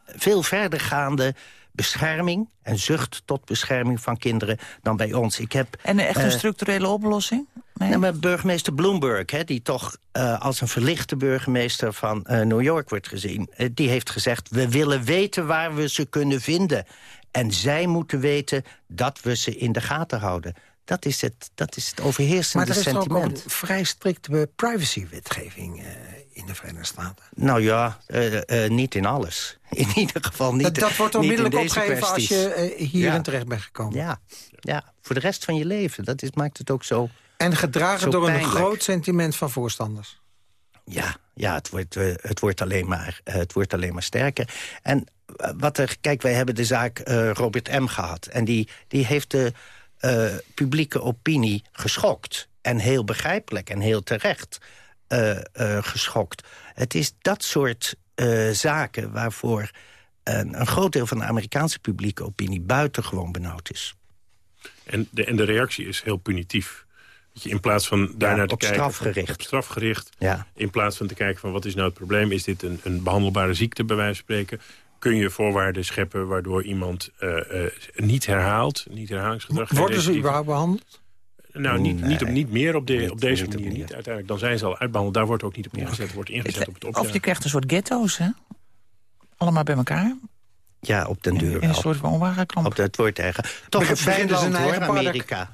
veel verdergaande bescherming... en zucht tot bescherming van kinderen dan bij ons. Ik heb... en echt een eh, structurele oplossing? Nee? Nou, maar burgemeester Bloomberg, hè, die toch eh, als een verlichte burgemeester van eh, New York wordt gezien... die heeft gezegd, we willen weten waar we ze kunnen vinden. En zij moeten weten dat we ze in de gaten houden. Dat is het, dat is het overheersende Maar er is ook sentiment. een vrij strikte privacywetgeving eh, in de Verenigde Staten. Nou ja, eh, eh, niet in alles. [laughs] In ieder geval niet, dat, dat wordt [laughs] niet in onmiddellijk deze opgegeven als je eh, hierin Ja. terecht bent gekomen. Ja, ja, voor de rest van je leven. Dat is, maakt het ook zo... En gedragen Zo door een groot sentiment van voorstanders. Ja, ja het, wordt, het, wordt alleen maar, eh, het wordt alleen maar sterker. En wat er, kijk, wij hebben de zaak eh, Robert M. gehad. En die, die heeft de eh, publieke opinie geschokt. En heel begrijpelijk en heel terecht geschokt. Het is dat soort eh, zaken waarvoor een, een groot deel van de Amerikaanse publieke opinie buitengewoon benauwd is. En de, en de reactie is heel punitief. Dat je in plaats van daarnaar te op kijken... strafgericht. Op strafgericht. Ja. In plaats van te kijken van wat is nou het probleem... is dit een, een behandelbare ziekte, bij wijze van spreken... kun je voorwaarden scheppen waardoor iemand eh, eh, niet herhaalt... niet herhalingsgedrag... Worden ze überhaupt behandeld? Nou, niet, niet, op, niet meer op, de, Niet- op deze niet op manier. Niet. Uiteindelijk, dan zijn ze al uitbehandeld. Daar wordt ook niet op ingezet. wordt ingezet op het of je krijgt een soort ghetto's, hè? Allemaal bij elkaar. Ja, op den duur In een wel. soort woonwagenklamp. Op de, het wordt erger. Toch een fijn land hoor, eigen park?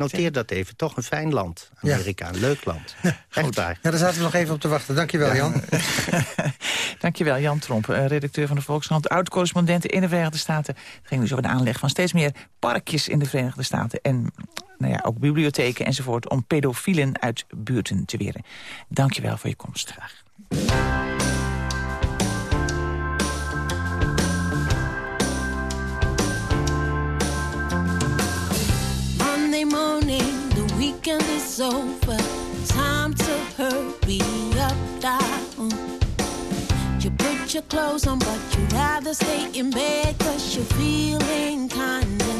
Noteer dat even. Toch een fijn land, Ja. Amerika. Een leuk land. [laughs] Echt waar. Ja, daar zaten we nog even op te wachten. Dankjewel, Jan. [laughs] Dankjewel, Jan Tromp, eh, redacteur van de Volkskrant. Oud-correspondent in de Verenigde Staten. Het ging dus over de aanleg van steeds meer parkjes in de Verenigde Staten. En nou ja, ook bibliotheken enzovoort om pedofielen uit buurten te weren. Dankjewel voor je komst. Graag. Weekend is over. Time to hurry up, down. You put your clothes on, but you'd rather stay in bed cause you're feeling kinda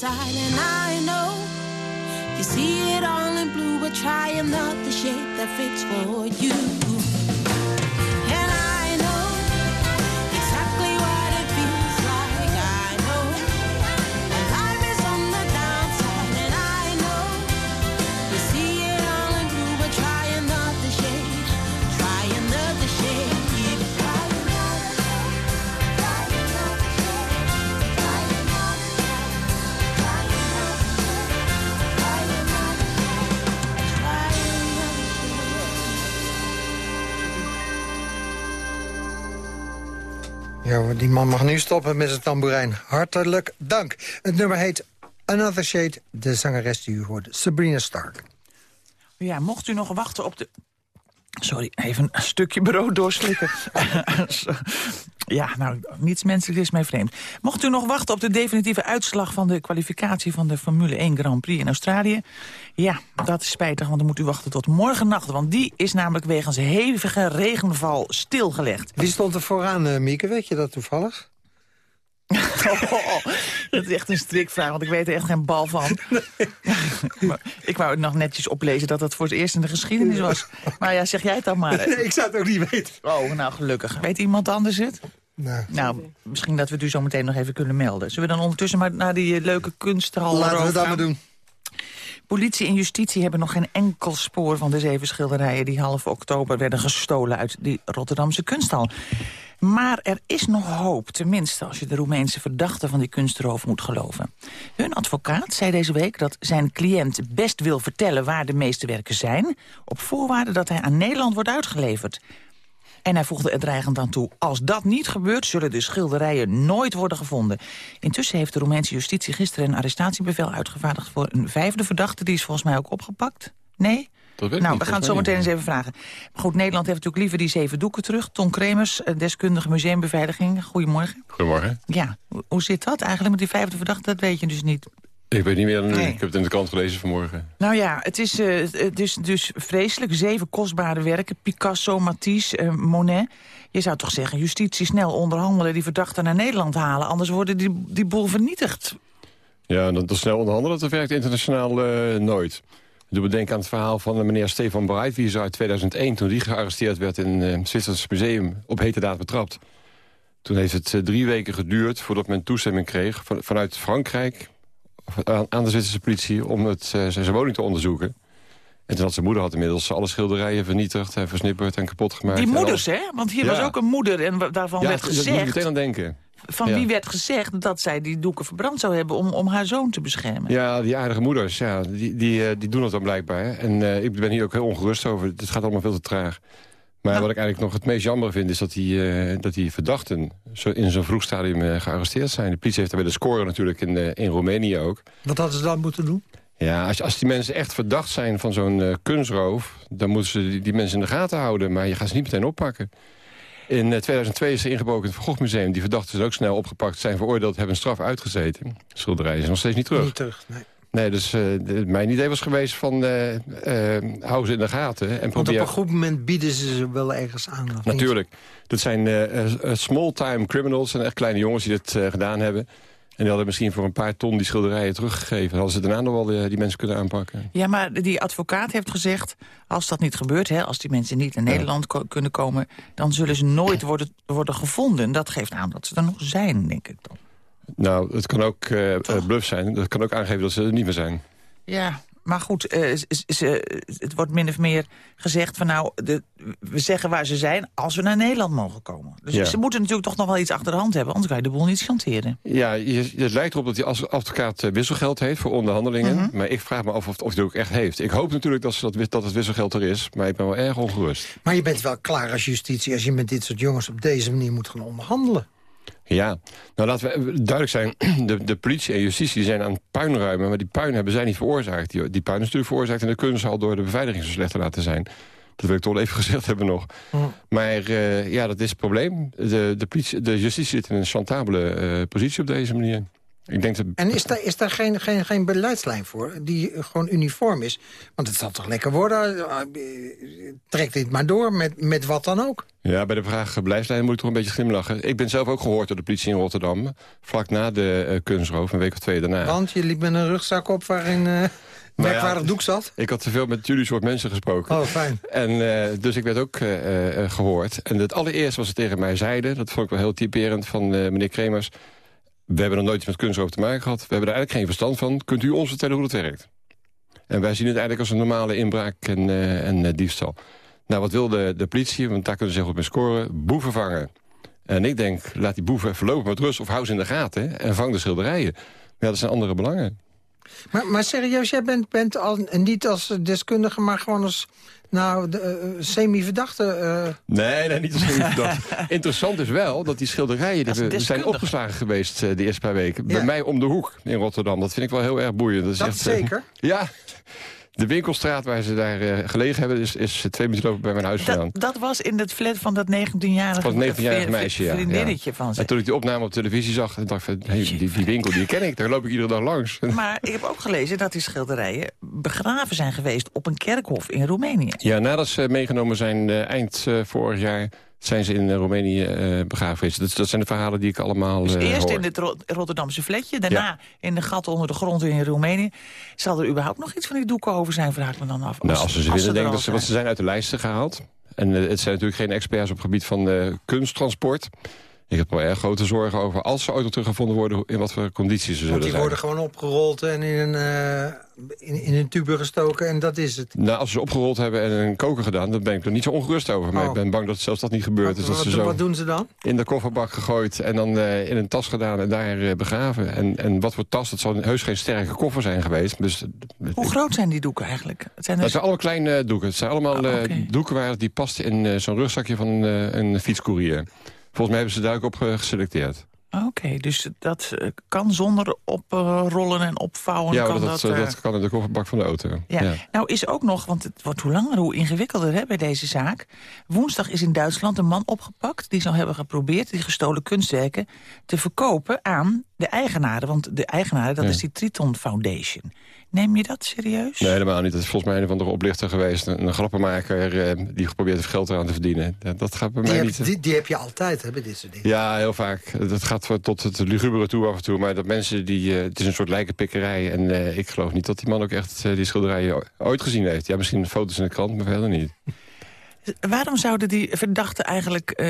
the and I know you see it all in blue, but try another shape that fits for you. Die man mag nu stoppen met zijn tamboerijn. Hartelijk dank. Het nummer heet Another Shade. De zangeres die u hoorde, Sabrina Stark. Ja, mocht u nog wachten op de... Sorry, even een stukje brood doorslikken. [laughs] [laughs] Ja, nou, niets menselijks is mij vreemd. Mocht u nog wachten op de definitieve uitslag van de kwalificatie van de Formule 1 Grand Prix in Australië? Ja, dat is spijtig, want dan moet u wachten tot morgennacht. Want die is namelijk wegens hevige regenval stilgelegd. Wie stond er vooraan, eh, Mieke? Weet je dat toevallig? [laughs] Oh, dat is echt een strikvraag, want ik weet er echt geen bal van. [laughs] Ik wou het nog netjes oplezen dat dat voor het eerst in de geschiedenis was. Maar ja, zeg jij het dan maar. [laughs] Nee, ik zou het ook niet weten. Oh, nou gelukkig. Weet iemand anders het? Nou, Nou, misschien dat we het u zo meteen nog even kunnen melden. Zullen we dan ondertussen maar naar die eh, leuke kunsthal laten we dat maar doen. Politie en justitie hebben nog geen enkel spoor van de zeven schilderijen... die half oktober werden gestolen uit die Rotterdamse kunsthal. Maar er is nog hoop, tenminste als je de Roemeense verdachte van die kunstroof moet geloven. Hun advocaat zei deze week dat zijn cliënt best wil vertellen waar de meeste werken zijn... op voorwaarde dat hij aan Nederland wordt uitgeleverd. En hij voegde er dreigend aan toe... als dat niet gebeurt, zullen de schilderijen nooit worden gevonden. Intussen heeft de Roemeense justitie gisteren een arrestatiebevel uitgevaardigd... voor een vijfde verdachte, die is volgens mij ook opgepakt. Nee? Nou, niet, we gaan het zo meteen eens even vragen. Maar goed, Nederland heeft natuurlijk liever die zeven doeken terug. Ton Kremers, eh, deskundige museumbeveiliging. Goedemorgen. Goedemorgen. Ja, hoe zit dat eigenlijk met die vijfde verdachte? Dat weet je dus niet. Ik weet niet meer dan nu. Nee. Ik heb het in de krant gelezen vanmorgen. Nou ja, het is dus, dus vreselijk. Zeven kostbare werken. Picasso, Matisse, eh, Monet. Je zou toch zeggen, justitie snel onderhandelen... die verdachten naar Nederland halen. Anders worden die, die boel vernietigd. Ja, dat, dat snel onderhandelen, dat werkt internationaal eh, nooit. Doe me denken aan het verhaal van de meneer Stefan Breitwieser uit 2001... toen die gearresteerd werd in het Zwitserse museum op hete daad betrapt. Toen heeft het drie weken geduurd voordat men toestemming kreeg... van- vanuit Frankrijk aan, aan de Zwitserse politie om het, eh, zijn zijn woning te onderzoeken. En toen had zijn moeder had inmiddels alle schilderijen vernietigd... en versnipperd en kapot gemaakt. Die moeders, hè? Want hier Ja. was ook een moeder en daarvan Ja, werd daar moet je gezegd... meteen aan denken. Van Ja. wie werd gezegd dat zij die doeken verbrand zou hebben... om, om haar zoon te beschermen. Ja, die aardige moeders, ja, die, die, eh, die doen het dan blijkbaar. hè. En eh, ik ben hier ook heel ongerust over. Het gaat allemaal veel te traag. Maar wat ik eigenlijk nog het meest jammer vind... is dat die, eh, dat die verdachten zo in zo'n vroeg stadium eh, gearresteerd zijn. De politie heeft daar willen scoren natuurlijk in, eh, in Roemenië ook. Wat hadden ze dan moeten doen? Ja, als, als die mensen echt verdacht zijn van zo'n kunstroof... dan moeten ze die, die mensen in de gaten houden. Maar je gaat ze niet meteen oppakken. In eh, 2002 is er ingebroken in het Van Gogh Museum. Die verdachten zijn ook snel opgepakt, zijn veroordeeld... hebben een straf uitgezeten. Schilderijen zijn nog steeds niet terug. Niet terug, nee. Nee, dus eh, mijn idee was geweest van eh eh, hou ze in de gaten. En Want op een goed moment bieden ze ze wel ergens aan. Natuurlijk. Dat zijn small-time criminals. en echt kleine jongens die dit eh, gedaan hebben. En die hadden misschien voor een paar ton die schilderijen teruggegeven. Dan hadden ze daarna nog wel eh, die mensen kunnen aanpakken. Ja, maar die advocaat heeft gezegd... als dat niet gebeurt, hè, als die mensen niet naar Nederland ko- kunnen komen... dan zullen ze nooit worden, worden gevonden. Dat geeft aan dat ze er nog zijn, denk ik dan. Nou, het kan ook eh eh, bluff zijn. Dat kan ook aangeven dat ze er niet meer zijn. Ja, maar goed, eh, ze- het wordt min of meer gezegd van nou, de, we zeggen waar ze zijn als we naar Nederland mogen komen. Dus Ja. ze moeten natuurlijk toch nog wel iets achter de hand hebben, anders kan je de boel niet chanteren. Ja, je, het lijkt erop dat hij als advocaat wisselgeld heeft voor onderhandelingen. Mhm. Maar ik vraag me af of, of hij het ook echt heeft. Ik hoop natuurlijk dat, ze dat, dat het wisselgeld er is. Maar ik ben wel erg ongerust. Maar je bent wel klaar als justitie... als je met dit soort jongens op deze manier moet gaan onderhandelen. Ja, nou laten we duidelijk zijn. [clears throat] De, de politie en justitie zijn aan het puinruimen. Maar die puin hebben zij niet veroorzaakt. Die, die puin is natuurlijk veroorzaakt in de kunsthal... door de beveiliging zo slecht te laten zijn. Dat wil ik toch even [laughs] gezegd hebben nog. Maar eh, ja, dat is het probleem. De, de, politie, de justitie zit in een chantabele eh, positie op deze manier. Ik denk dat... En is daar, is daar geen, geen, geen beleidslijn voor die gewoon uniform is? Want het zal toch lekker worden? eh, Trek dit maar door met, met wat dan ook. Ja, bij de vraag beleidslijn moet ik toch een beetje glimlachen. Ik ben zelf ook gehoord door de politie in Rotterdam. Vlak na de eh, kunstroof, een week of twee daarna. Want je liep met een rugzak op waarin eh [laughs] merkwaardig doek zat. Ik had te veel met jullie soort mensen gesproken. Oh, fijn. En, dus ik werd ook eh, eh, gehoord. En het allereerste wat ze tegen mij zeiden... dat vond ik wel heel typerend van meneer Kremers... we hebben nog nooit iets met kunstroof te maken gehad. We hebben er eigenlijk geen verstand van. Kunt u ons vertellen hoe dat werkt? En wij zien het eigenlijk als een normale inbraak en, eh, en eh, diefstal. Nou, wat wil de, politie? Want daar kunnen ze heel goed mee scoren. Boeven vangen. En ik denk, laat die boeven even lopen met rust... of hou ze in de gaten en vang de schilderijen. Maar ja, dat zijn andere belangen. Maar, maar serieus, jij bent, bent al, niet als deskundige, maar gewoon als Nou, de eh, semi-verdachte... eh, Nee, nee, niet als verdacht. [laughs] Interessant is wel dat die schilderijen Dat is er zijn opgeslagen geweest eh, de eerste paar weken. Ja. Bij mij om de hoek in Rotterdam. Dat vind ik wel heel erg boeiend. is dat echt, eh, zeker. [laughs] Ja, de winkelstraat waar ze daar eh, gelegen hebben... is, is twee minuten lopen bij mijn huis vandaan. Dat, dat was in het flat van dat 19-jarige Van het 19-jarige vri- meisje, ja. vriendinnetje ja. van ze. En toen ik die opname op televisie zag, dacht ik van... Hey, die, die winkel die ken ik, daar loop ik iedere dag langs. [laughs] Maar ik heb ook gelezen dat die schilderijen begraven zijn geweest... op een kerkhof in Roemenië. Ja, nadat ze meegenomen zijn eh, eind eh, vorig jaar... zijn ze in eh, Roemenië eh, begraven. Dat, dat zijn de verhalen die ik allemaal Dus eh, eerst hoor. in het Ro- Rotterdamse flatje, daarna in de gat onder de grond in Roemenië. Zal er überhaupt nog iets van die doeken over zijn, vraag ik me dan af. Nou, als ze ze willen, er denk ik dat ze... Want ze zijn uit de lijsten gehaald. En het zijn natuurlijk geen experts op het gebied van kunsttransport. Ik heb wel erg grote zorgen over als ze ooit nog teruggevonden worden... in wat voor condities ze Want zullen die zijn. worden gewoon opgerold en in een, eh, in, in een tube gestoken en dat is het. Nou, als ze ze opgerold hebben en in een koker gedaan... dan ben ik er niet zo ongerust over. Maar Oh. ik ben bang dat zelfs dat niet gebeurt. Dus dat wat, ze zo wat doen ze dan? in de kofferbak gegooid en dan eh, in een tas gedaan... en daar eh, begraven. En, en wat voor tas, dat zal heus geen sterke koffer zijn geweest. Dus, Hoe groot zijn die doeken eigenlijk? Het zijn Dat dus... zijn allemaal kleine doeken. Het zijn allemaal Ah, eh, doeken waar die past in zo'n rugzakje van een, eh, een fietscourier. Volgens mij hebben ze daar ook op eh, geselecteerd. Oké, dus dat eh, kan zonder oprollen en opvouwen. ja, kan dat, dat, eh, dat kan in de kofferbak van de auto. Ja. Nou is ook nog, want het wordt hoe langer hoe ingewikkelder hè, bij deze zaak. Woensdag is in Duitsland een man opgepakt... die zou hebben geprobeerd die gestolen kunstwerken te verkopen aan de eigenaren. Want de eigenaren, dat Ja. is die Triton Foundation. Neem je dat serieus? Nee, helemaal niet. Dat is volgens mij een van de oplichter geweest. Een, een grappenmaker eh, die geprobeerd heeft geld eraan te verdienen. Dat, dat gaat bij Die mij heb, niet. eh. die, die heb je altijd, hè, bij dit soort dingen. Ja, heel vaak. Dat gaat voor- tot het lugubere toe af en toe. Maar dat mensen die... eh, het is een soort lijkenpikkerij. En eh, ik geloof niet dat die man ook echt die schilderijen ooit gezien heeft. Ja, misschien foto's in de krant, maar verder niet. Waarom zouden die verdachten eigenlijk eh,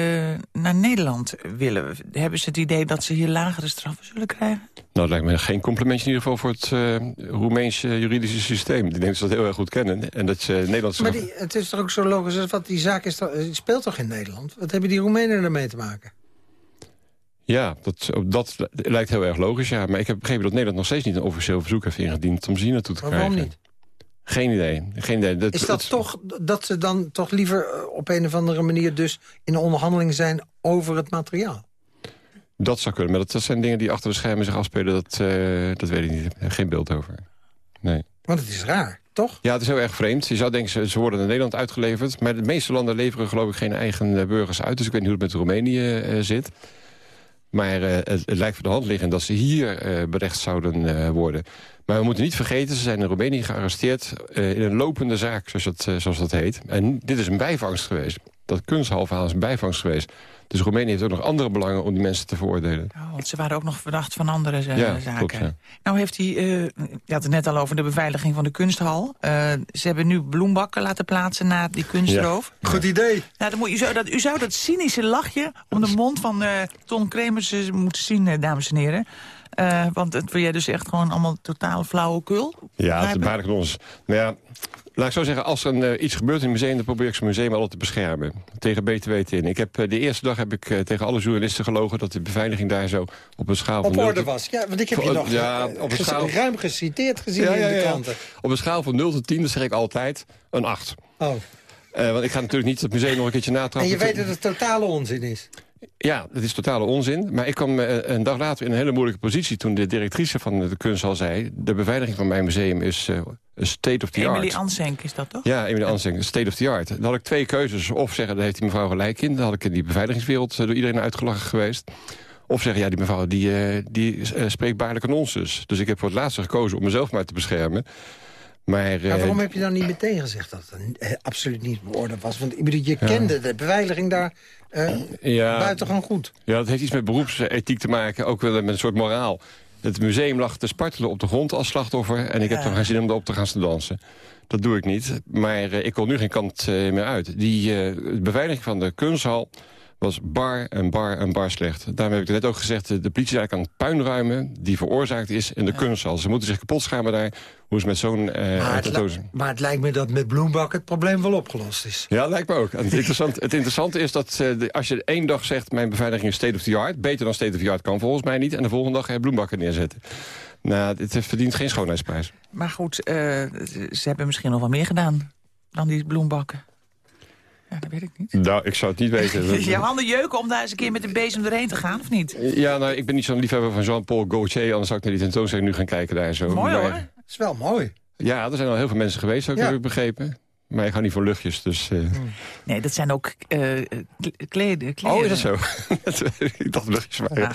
naar Nederland willen? Hebben ze het idee dat ze hier lagere straffen zullen krijgen? Nou, het lijkt me geen complimentje in ieder geval voor het eh Roemeense juridische systeem. Ik denk dat ze dat heel erg goed kennen. En dat ze Nederlandse... Maar die, het is toch ook zo logisch, wat die zaak is, toch- die speelt toch in Nederland? Wat hebben die Roemenen ermee te maken? Ja, dat, dat lijkt heel erg logisch, ja. Maar ik heb begrepen dat Nederland nog steeds niet een officieel verzoek heeft ingediend... om ze hier naartoe te Maar krijgen. waarom niet? Geen idee. Geen idee. Dat, Is dat het- toch dat ze dan toch liever eh, op een of andere manier dus in onderhandeling zijn over het materiaal? Dat zou kunnen, maar dat, dat zijn dingen die achter de schermen zich afspelen. Dat, eh, dat weet ik niet. Geen beeld over. Nee. Want het is raar, toch? Ja, het is heel erg vreemd. Je zou denken, ze, ze worden naar Nederland uitgeleverd. Maar de meeste landen leveren geloof ik geen eigen eh, burgers uit. Dus ik weet niet hoe het met Roemenië zit. Maar eh, het, lijkt voor de hand liggen dat ze hier eh, berecht zouden eh, worden. Maar we moeten niet vergeten, ze zijn in Roemenië gearresteerd... in een lopende zaak, zoals dat, zoals dat heet. En dit is een bijvangst geweest. Dat kunsthalfverhaal is een bijvangst geweest. Dus Roemenië heeft ook nog andere belangen om die mensen te veroordelen. Oh, want ze waren ook nog verdacht van andere eh, Ja, zaken. klopt, ja. Nou heeft hij, eh, je had het net al over de beveiliging van de kunsthal. Eh, ze hebben nu bloembakken laten plaatsen na die kunstroof. Goed idee. Nou, dan moet, u, zou dat, u zou dat cynische lachje om de mond van Ton Kremers moeten zien, dames en heren. Want het wil jij dus echt gewoon allemaal totaal flauwekul. Ja, het baarlijk ons. Nou ja, laat ik zo zeggen, als er een, eh, iets gebeurt in een museum... dan probeer ik zo'n museum altijd te beschermen. Tegen beter weten in. Ik heb, eh, de eerste dag heb ik eh, tegen alle journalisten gelogen... dat de beveiliging daar zo op een schaal van... Op orde tot- was. Ja, want ik heb je nog ja, op een schaal- ruim geciteerd gezien Ja, ja, in de kranten. Op een schaal van 0 tot 10, dan zeg ik altijd een 8. Oh. Want ik ga natuurlijk niet het museum nog een keertje natrappen. En je weet dat het totale onzin is. Ja, dat is totale onzin. Maar ik kwam een dag later in een hele moeilijke positie... toen de directrice van de kunsthal zei... de beveiliging van mijn museum is state of the art. Emily Ansenk is dat toch? Ja, Emily Ansing, state of the art. Dan had ik twee keuzes. Of zeggen, daar heeft die mevrouw gelijk in. Dan had ik in die beveiligingswereld eh, door iedereen uitgelachen geweest. Of zeggen, ja, die mevrouw die, eh, die eh, spreekt baarlijk een nonsens. Dus ik heb voor het laatste gekozen om mezelf maar te beschermen. Maar, eh, Maar waarom heb je dan niet meteen gezegd dat het eh, absoluut niet beorde was? Want ik bedoel, je kende de beveiliging daar eh ja, buitengewoon goed. Ja, dat heeft iets met beroepsethiek te maken. Ook wel met een soort moraal. Het museum lag te spartelen op de grond als slachtoffer... en ik heb toch geen zin om erop te gaan staan dansen. Dat doe ik niet. Maar eh, ik kon nu geen kant eh, meer uit. Die eh, beveiliging van de kunsthal was bar en bar en bar slecht. Daarom heb ik net ook gezegd... eh, de politie is eigenlijk aan het puinruimen... die veroorzaakt is in de kunsthal. Ze moeten zich kapot schamen daar... hoe ze met zo'n eh Maar het, li- tentoonstelling- maar het lijkt me dat met Bloembak het probleem wel opgelost is. ja, lijkt me ook. En het, interessant, het interessante is dat eh, de- als je één dag zegt... mijn beveiliging is state of the art... beter dan state of the art kan volgens mij niet... en de volgende dag je bloembakken neerzetten. Nou, dit verdient geen schoonheidsprijs. Maar goed, eh, ze hebben misschien nog wel meer gedaan. Dan die bloembakken. Ja, dat weet ik niet. Nou, ik zou het niet weten. [laughs] Je handen jeuken om daar eens een keer met de bezem doorheen te gaan, of niet? Ja, nou, ik ben niet zo'n liefhebber van Jean-Paul Gaultier... anders zou ik naar die tentoonstelling nu gaan kijken daar zo. Mooi Maar- hoor. Dat is wel mooi. Ja, er zijn al heel veel mensen geweest, ook, Ja. heb ik begrepen. Maar ik ga niet voor luchtjes, dus... eh, Nee, dat zijn ook eh, kle- kleden. kleren. Oh, is dat zo? [laughs] Dat ik dacht luchtjes waren. Ja.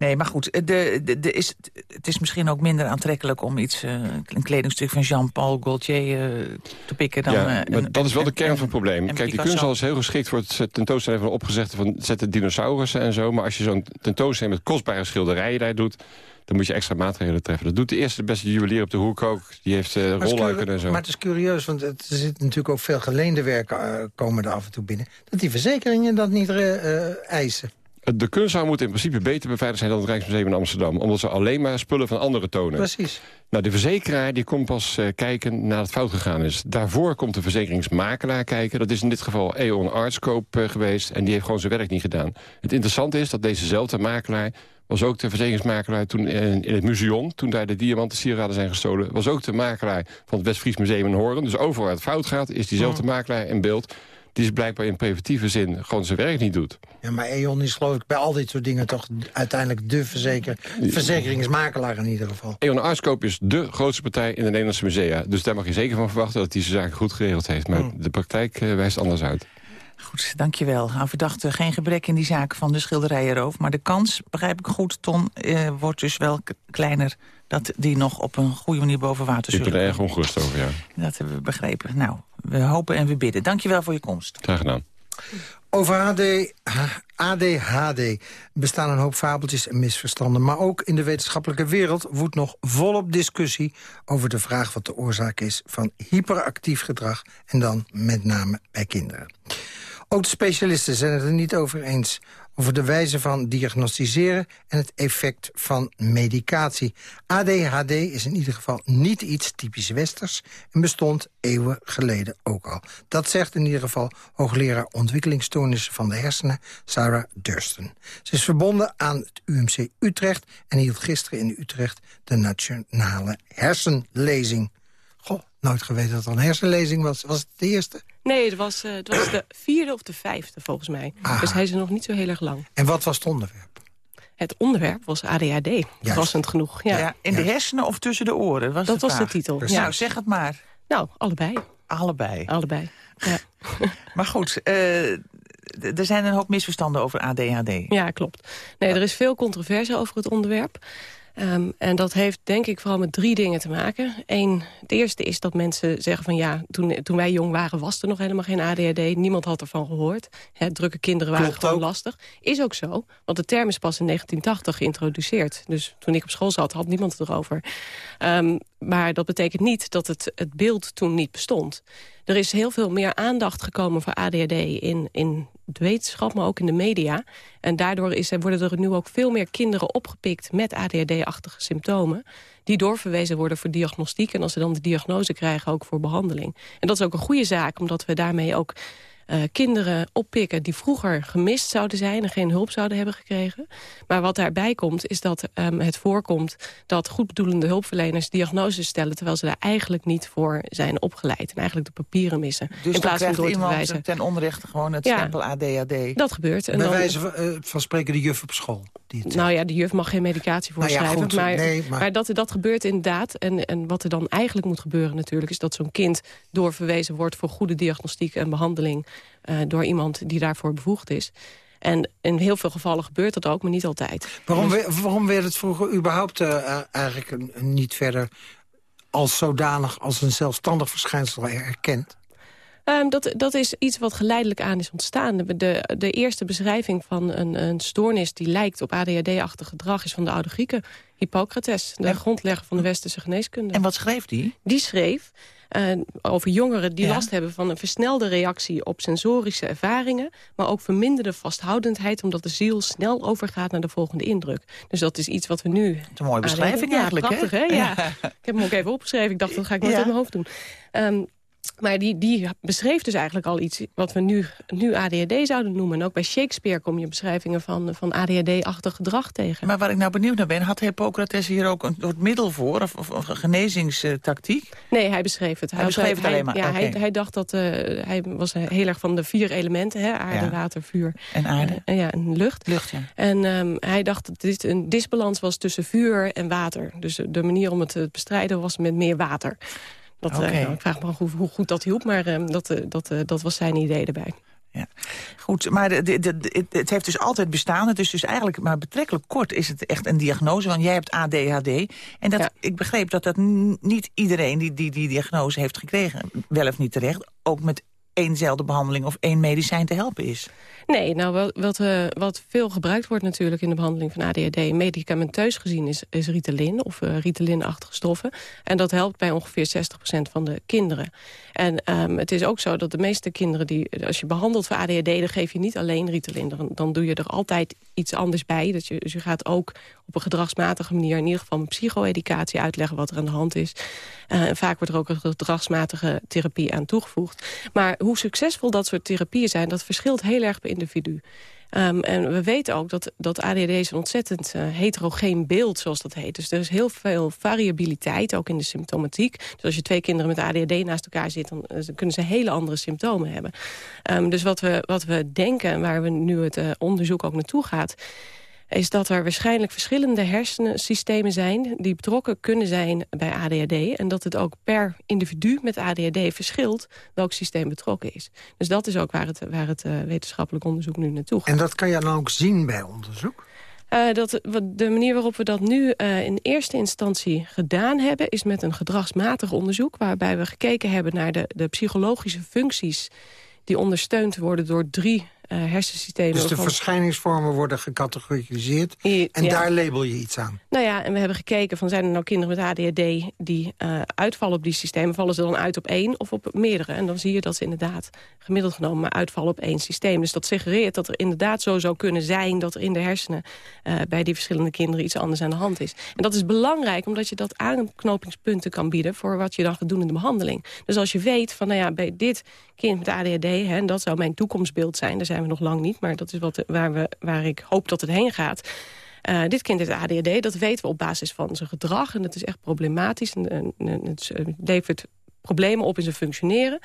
Nee, maar goed, de, de, de is, het is misschien ook minder aantrekkelijk... om iets, eh, een kledingstuk van Jean-Paul Gaultier eh, te pikken dan... ja, eh, maar een- dat is wel de kern van het probleem. Kijk, die kunsthal is heel geschikt voor het tentoonstellen van opgezegde van zetten dinosaurussen en zo. Maar als je zo'n tentoonstelling met kostbare schilderijen daar doet, dan moet je extra maatregelen treffen. Dat doet de eerste beste juwelier op de hoek ook. Die heeft uh, rolluiken en zo. Maar het is curieus, want er zitten natuurlijk ook veel geleende werken eh, komen er af en toe binnen. Dat die verzekeringen dat niet eh, eh, eisen. De kunsthal moet in principe beter beveiligd zijn dan het Rijksmuseum in Amsterdam. Omdat ze alleen maar spullen van anderen tonen. Precies. Nou, de verzekeraar die komt pas eh, kijken nadat het fout gegaan is. Daarvoor komt de verzekeringsmakelaar kijken. Dat is in dit geval Eon Artscope eh, geweest. En die heeft gewoon zijn werk niet gedaan. Het interessante is dat dezezelfde makelaar... was ook de verzekeringsmakelaar toen in, in het museum... toen daar de diamanten sieraden zijn gestolen... was ook de makelaar van het Westfries Museum in Hoorn. Dus overal waar het fout gaat, is diezelfde makelaar in beeld... die is blijkbaar in preventieve zin gewoon zijn werk niet doet. Ja, maar E.ON is geloof ik bij al dit soort dingen toch uiteindelijk de verzeker, verzekeringsmakelaar in ieder geval. Eon Artscope is de grootste partij in de Nederlandse musea. Dus daar mag je zeker van verwachten dat hij zijn zaken goed geregeld heeft. Maar de praktijk eh, wijst anders uit. Goed, dankjewel. Aan verdachte geen gebrek in die zaken van de schilderijenroof. Maar de kans, begrijp ik goed, Ton, eh, wordt dus wel kleiner... dat die nog op een goede manier boven water Ik ben zullen er erg ongerust over, ja. Dat hebben we begrepen. Nou, we hopen en we bidden. Dankjewel voor je komst. Graag gedaan. Over AD, ADHD bestaan een hoop fabeltjes en misverstanden. Maar ook in de wetenschappelijke wereld woedt nog volop discussie... over de vraag wat de oorzaak is van hyperactief gedrag... en dan met name bij kinderen. Ook de specialisten zijn het er niet over eens over de wijze van diagnosticeren en het effect van medicatie. ADHD is in ieder geval niet iets typisch westers en bestond eeuwen geleden ook al. Dat zegt in ieder geval hoogleraar ontwikkelingsstoornissen van de hersenen Sarah Durston. Ze is verbonden aan het UMC Utrecht en hield gisteren in Utrecht de nationale hersenlezing. Goh, nooit geweten dat er een hersenlezing was. Was het de eerste? Nee, het was, eh, het was de vierde of de vijfde volgens mij. Aha. Dus hij is er nog niet zo heel erg lang. En wat was het onderwerp? Het onderwerp was ADHD. Verrassend genoeg. Ja. Ja, in de hersenen of tussen de oren? Was Dat de was de titel, Nou, zeg het maar. Nou, allebei. Allebei. Allebei. Ja. [laughs] Maar goed, eh, er zijn een hoop misverstanden over ADHD. Ja, klopt. Nee, er is veel controverse over het onderwerp. Ehm, en dat heeft denk ik vooral met drie dingen te maken. Eén, het eerste is dat mensen zeggen van ja, toen, toen wij jong waren was er nog helemaal geen ADHD. Niemand had ervan gehoord. Hè, drukke kinderen waren Klopt gewoon ook. lastig. Is ook zo, want de term is pas in 1980 geïntroduceerd. Dus toen ik op school zat, had niemand het erover. Ehm, maar dat betekent niet dat het, het beeld toen niet bestond. Er is heel veel meer aandacht gekomen voor ADHD in, in wetenschap, maar ook in de media. En daardoor is, worden er nu ook veel meer kinderen opgepikt met ADHD-achtige symptomen. Die doorverwezen worden voor diagnostiek. En als ze dan de diagnose krijgen, ook voor behandeling. En dat is ook een goede zaak, omdat we daarmee ook eh, kinderen oppikken die vroeger gemist zouden zijn... en geen hulp zouden hebben gekregen. Maar wat daarbij komt, is dat ehm, het voorkomt... dat goedbedoelende hulpverleners diagnoses stellen... terwijl ze daar eigenlijk niet voor zijn opgeleid. En eigenlijk de papieren missen. Dus in dan plaats van krijgt door te iemand wijzen. ten onrechte gewoon het Ja. stempel ADHD. Dat gebeurt. En Bij dan, wijze van, eh, van spreken de juf op school. Die het nou ja, de juf mag geen medicatie Nou ja, voorschrijven. goed, maar nee, maar- maar dat, dat gebeurt inderdaad. En, en wat er dan eigenlijk moet gebeuren natuurlijk... is dat zo'n kind doorverwezen wordt voor goede diagnostiek en behandeling... eh, door iemand die daarvoor bevoegd is. En in heel veel gevallen gebeurt dat ook, maar niet altijd. Waarom, Dus- waarom werd het vroeger überhaupt eh, eh, eigenlijk niet verder als zodanig als een zelfstandig verschijnsel erkend? Ehm, dat, dat is iets wat geleidelijk aan is ontstaan. De, de, de eerste beschrijving van een, een stoornis die lijkt op ADHD-achtig gedrag... is van de oude Grieken, Hippocrates, de grondlegger van de westerse geneeskunde. En wat schreef die? Die schreef eh, over jongeren die Ja. last hebben van een versnelde reactie op sensorische ervaringen... maar ook verminderde vasthoudendheid omdat de ziel snel overgaat naar de volgende indruk. Dus dat is iets wat we nu... Dat is een mooie beschrijving ja, eigenlijk, prachtig, hè? Ja. [laughs] Ik heb hem ook even opgeschreven. Ik dacht, dat ga ik nooit Ja. uit mijn hoofd doen. Ehm, Maar die, die beschreef dus eigenlijk al iets wat we nu, nu ADHD zouden noemen. En ook bij Shakespeare kom je beschrijvingen van, van ADHD-achtig gedrag tegen. Maar waar ik nou benieuwd naar ben, had Hippocrates hier ook een soort middel voor? Of, een genezingstactiek? Nee, hij beschreef het. Hij beschreef het alleen maar, Ja, hij, hij dacht dat... eh, hij was heel erg van de vier elementen, hè, aarde, Ja. water, vuur En aarde? eh, ja, en lucht. Lucht, ja. En ehm, hij dacht dat dit een disbalans was tussen vuur en water. Dus de manier om het te bestrijden was met meer water. Dat, eh, ik vraag me af hoe, hoe goed dat hielp, maar ehm, dat, eh, dat, eh, dat was zijn idee erbij. Ja. Goed, maar de, de, de- het- het heeft dus altijd bestaan. Het is dus eigenlijk, maar betrekkelijk kort is het echt een diagnose. Want jij hebt ADHD. En dat, Ja. ik begreep dat dat niet iedereen die, die die diagnose heeft gekregen... wel of niet terecht, ook met éénzelfde behandeling of één medicijn te helpen is. Nee, nou wat, wat, eh, wat veel gebruikt wordt natuurlijk in de behandeling van ADHD... medicamenteus gezien is, is Ritalin of eh Ritalin-achtige stoffen. En dat helpt bij ongeveer 60% van de kinderen. En ehm, het is ook zo dat de meeste kinderen die... als je behandelt voor ADHD, dan geef je niet alleen Ritalin. Dan, dan doe je er altijd iets anders bij. Dat je, dus je gaat ook op een gedragsmatige manier... in ieder geval met psycho-educatie uitleggen wat er aan de hand is. Eh, en vaak wordt er ook een gedragsmatige therapie aan toegevoegd. Maar hoe succesvol dat soort therapieën zijn... dat verschilt heel erg per individu. Ehm, en we weten ook dat, dat ADHD is een ontzettend eh, heterogeen beeld, zoals dat heet. Dus er is heel veel variabiliteit, ook in de symptomatiek. Dus als je twee kinderen met ADHD naast elkaar zit... dan, eh, kunnen ze hele andere symptomen hebben. Ehm, dus wat we, wat we denken, en waar we nu het eh, onderzoek ook naartoe gaat is dat er waarschijnlijk verschillende hersensystemen zijn... die betrokken kunnen zijn bij ADHD. En dat het ook per individu met ADHD verschilt welk systeem betrokken is. Dus dat is ook waar het, waar het eh, wetenschappelijk onderzoek nu naartoe gaat. En dat kan je dan ook zien bij onderzoek? Eh, dat, de manier waarop we dat nu eh, in eerste instantie gedaan hebben... is met een gedragsmatig onderzoek... waarbij we gekeken hebben naar de, de psychologische functies... die ondersteund worden door drie hersensystemen. Dus de verschijningsvormen worden gecategoriseerd... I- en ja. daar label je iets aan. Nou ja, en we hebben gekeken van zijn er nou kinderen met ADHD die eh, uitvallen op die systemen. Vallen ze dan uit op één of op meerdere? En dan zie je dat ze inderdaad gemiddeld genomen maar uitvallen op één systeem. Dus dat suggereert dat er inderdaad zo zou kunnen zijn dat er in de hersenen eh, bij die verschillende kinderen iets anders aan de hand is. En dat is belangrijk omdat je dat aanknopingspunten kan bieden voor wat je dan gaat doen in de behandeling. Dus als je weet van nou ja, bij dit kind met ADHD, hè, en dat zou mijn toekomstbeeld zijn, daar zijn we nog lang niet, maar dat is wat, waar, we, waar ik hoop dat het heen gaat. Eh, dit kind heeft ADHD, dat weten we op basis van zijn gedrag. En dat is echt problematisch. En, het eh, levert problemen op in zijn functioneren.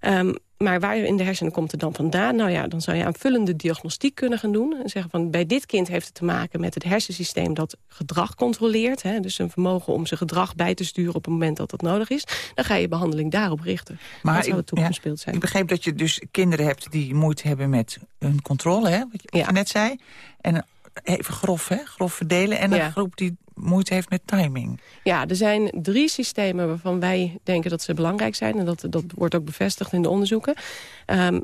Ehm, maar waar in de hersenen komt het dan vandaan? Nou ja, dan zou je aanvullende diagnostiek kunnen gaan doen. En zeggen van, bij dit kind heeft het te maken met het hersensysteem dat gedrag controleert. Hè, dus een vermogen om zijn gedrag bij te sturen op het moment dat dat nodig is. Dan ga je behandeling daarop richten. Maar dat zou ik- het zijn. Ik begreep dat je dus kinderen hebt die moeite hebben met hun controle, hè, wat je, net zei. En even grof, hè, grof verdelen. En Ja. een groep die moeite heeft met timing. Ja, er zijn drie systemen waarvan wij denken dat ze belangrijk zijn. En dat, dat wordt ook bevestigd in de onderzoeken.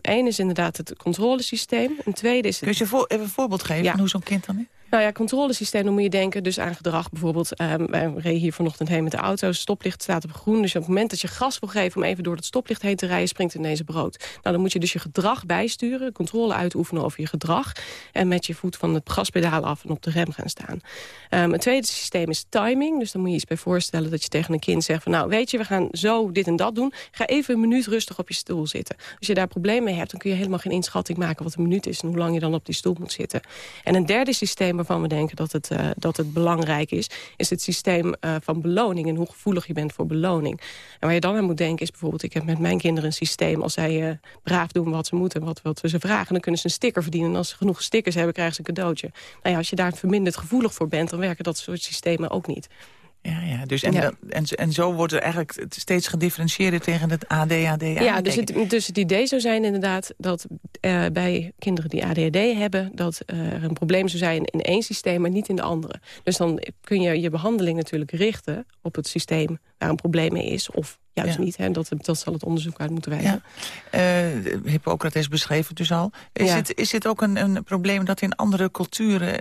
Eén is inderdaad het controlesysteem. Een tweede is... Kun je voor, even een voorbeeld geven Ja. van hoe zo'n kind dan is? Nou ja, controlesysteem, dan moet je denken dus aan gedrag. Bijvoorbeeld, ehm, wij reden hier vanochtend heen met de auto. Stoplicht staat op groen. Dus op het moment dat je gas wil geven om even door het stoplicht heen te rijden... springt ineens brood. Nou, dan moet je dus je gedrag bijsturen. Controle uitoefenen over je gedrag. En met je voet van het gaspedaal af en op de rem gaan staan. Ehm het tweede systeem is timing. Dus dan moet je iets bij voorstellen dat je tegen een kind zegt... van nou, weet je, we gaan zo dit en dat doen. Ga even een minuut rustig op je stoel zitten. Als je daar problemen mee hebt, dan kun je helemaal geen inschatting maken... wat een minuut is en hoe lang je dan op die stoel moet zitten. En een derde systeem waarvan we denken dat het, eh, dat het belangrijk is... is het systeem eh, van beloning en hoe gevoelig je bent voor beloning. En waar je dan aan moet denken is bijvoorbeeld... ik heb met mijn kinderen een systeem... als zij eh, braaf doen wat ze moeten, wat, wat we ze vragen... dan kunnen ze een sticker verdienen. En als ze genoeg stickers hebben, krijgen ze een cadeautje. Nou ja, als je daar verminderd gevoelig voor bent... dan werken dat soort systemen ook niet. Ja, ja. Dus en, Ja. en, en zo wordt er eigenlijk steeds gedifferentieerd tegen het ADHD. Ja, dus het, dus het idee zou zijn inderdaad dat eh, bij kinderen die ADHD hebben... dat eh, er een probleem zou zijn in één systeem, maar niet in de andere. Dus dan kun je je behandeling natuurlijk richten op het systeem waar een probleem mee is. Of juist Ja. niet, hè, dat, dat zal het onderzoek uit moeten wijzen. Ja. Eh, Hippocrates beschreef het dus al. Is, Ja. het, is het ook een, een probleem dat in andere culturen...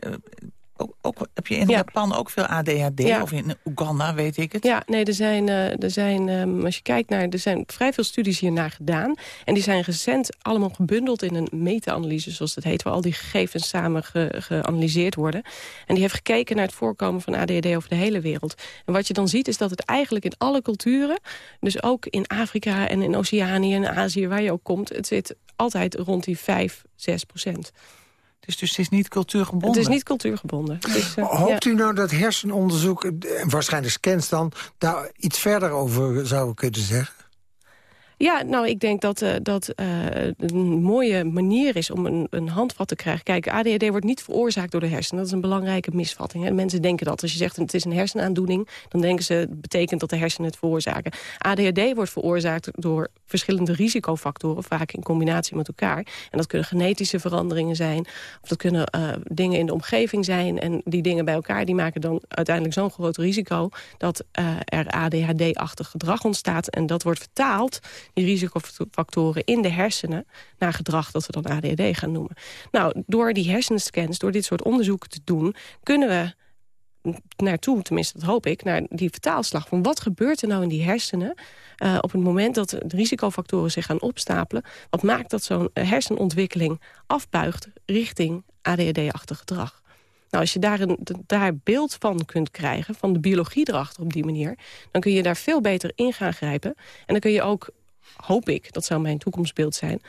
ook, ook, heb je in Ja. Japan ook veel ADHD? Ja. Of in Oeganda, weet ik het? Ja, nee, er zijn, eh, er zijn ehm, als je kijkt naar, er zijn vrij veel studies hiernaar gedaan. En die zijn recent allemaal gebundeld in een meta-analyse, zoals het heet, waar al die gegevens samen ge- geanalyseerd worden. En die heeft gekeken naar het voorkomen van ADHD over de hele wereld. En wat je dan ziet is dat het eigenlijk in alle culturen, dus ook in Afrika en in Oceanië en Azië, waar je ook komt, het zit altijd rond die 5, 6 procent. Dus, dus het is niet cultuurgebonden? Het is niet cultuurgebonden. Eh, Hoopt ja. u nou dat hersenonderzoek, eh, en waarschijnlijk scans dan... daar iets verder over zou kunnen zeggen? Ja, nou, ik denk dat eh, dat eh, een mooie manier is om een, een handvat te krijgen. Kijk, ADHD wordt niet veroorzaakt door de hersenen. Dat is een belangrijke misvatting. Hè. Mensen denken dat. Als je zegt het is een hersenaandoening... dan denken ze het betekent dat de hersenen het veroorzaken. ADHD wordt veroorzaakt door verschillende risicofactoren... vaak in combinatie met elkaar. En dat kunnen genetische veranderingen zijn. Of dat kunnen eh, dingen in de omgeving zijn. En die dingen bij elkaar die maken dan uiteindelijk zo'n groot risico... dat er ADHD-achtig gedrag ontstaat. En dat wordt vertaald risicofactoren in de hersenen... naar gedrag dat we dan ADHD gaan noemen. Nou, door die hersenscans, door dit soort onderzoeken te doen... kunnen we naartoe, tenminste dat hoop ik, naar die vertaalslag... van wat gebeurt er nou in die hersenen eh, op het moment dat de risicofactoren zich gaan opstapelen... wat maakt dat zo'n eh, hersenontwikkeling afbuigt richting ADHD-achtig gedrag. Nou, als je daar, een, daar beeld van kunt krijgen, van de biologie erachter op die manier... dan kun je daar veel beter in gaan grijpen. En dan kun je ook, hoop ik, dat zou mijn toekomstbeeld zijn...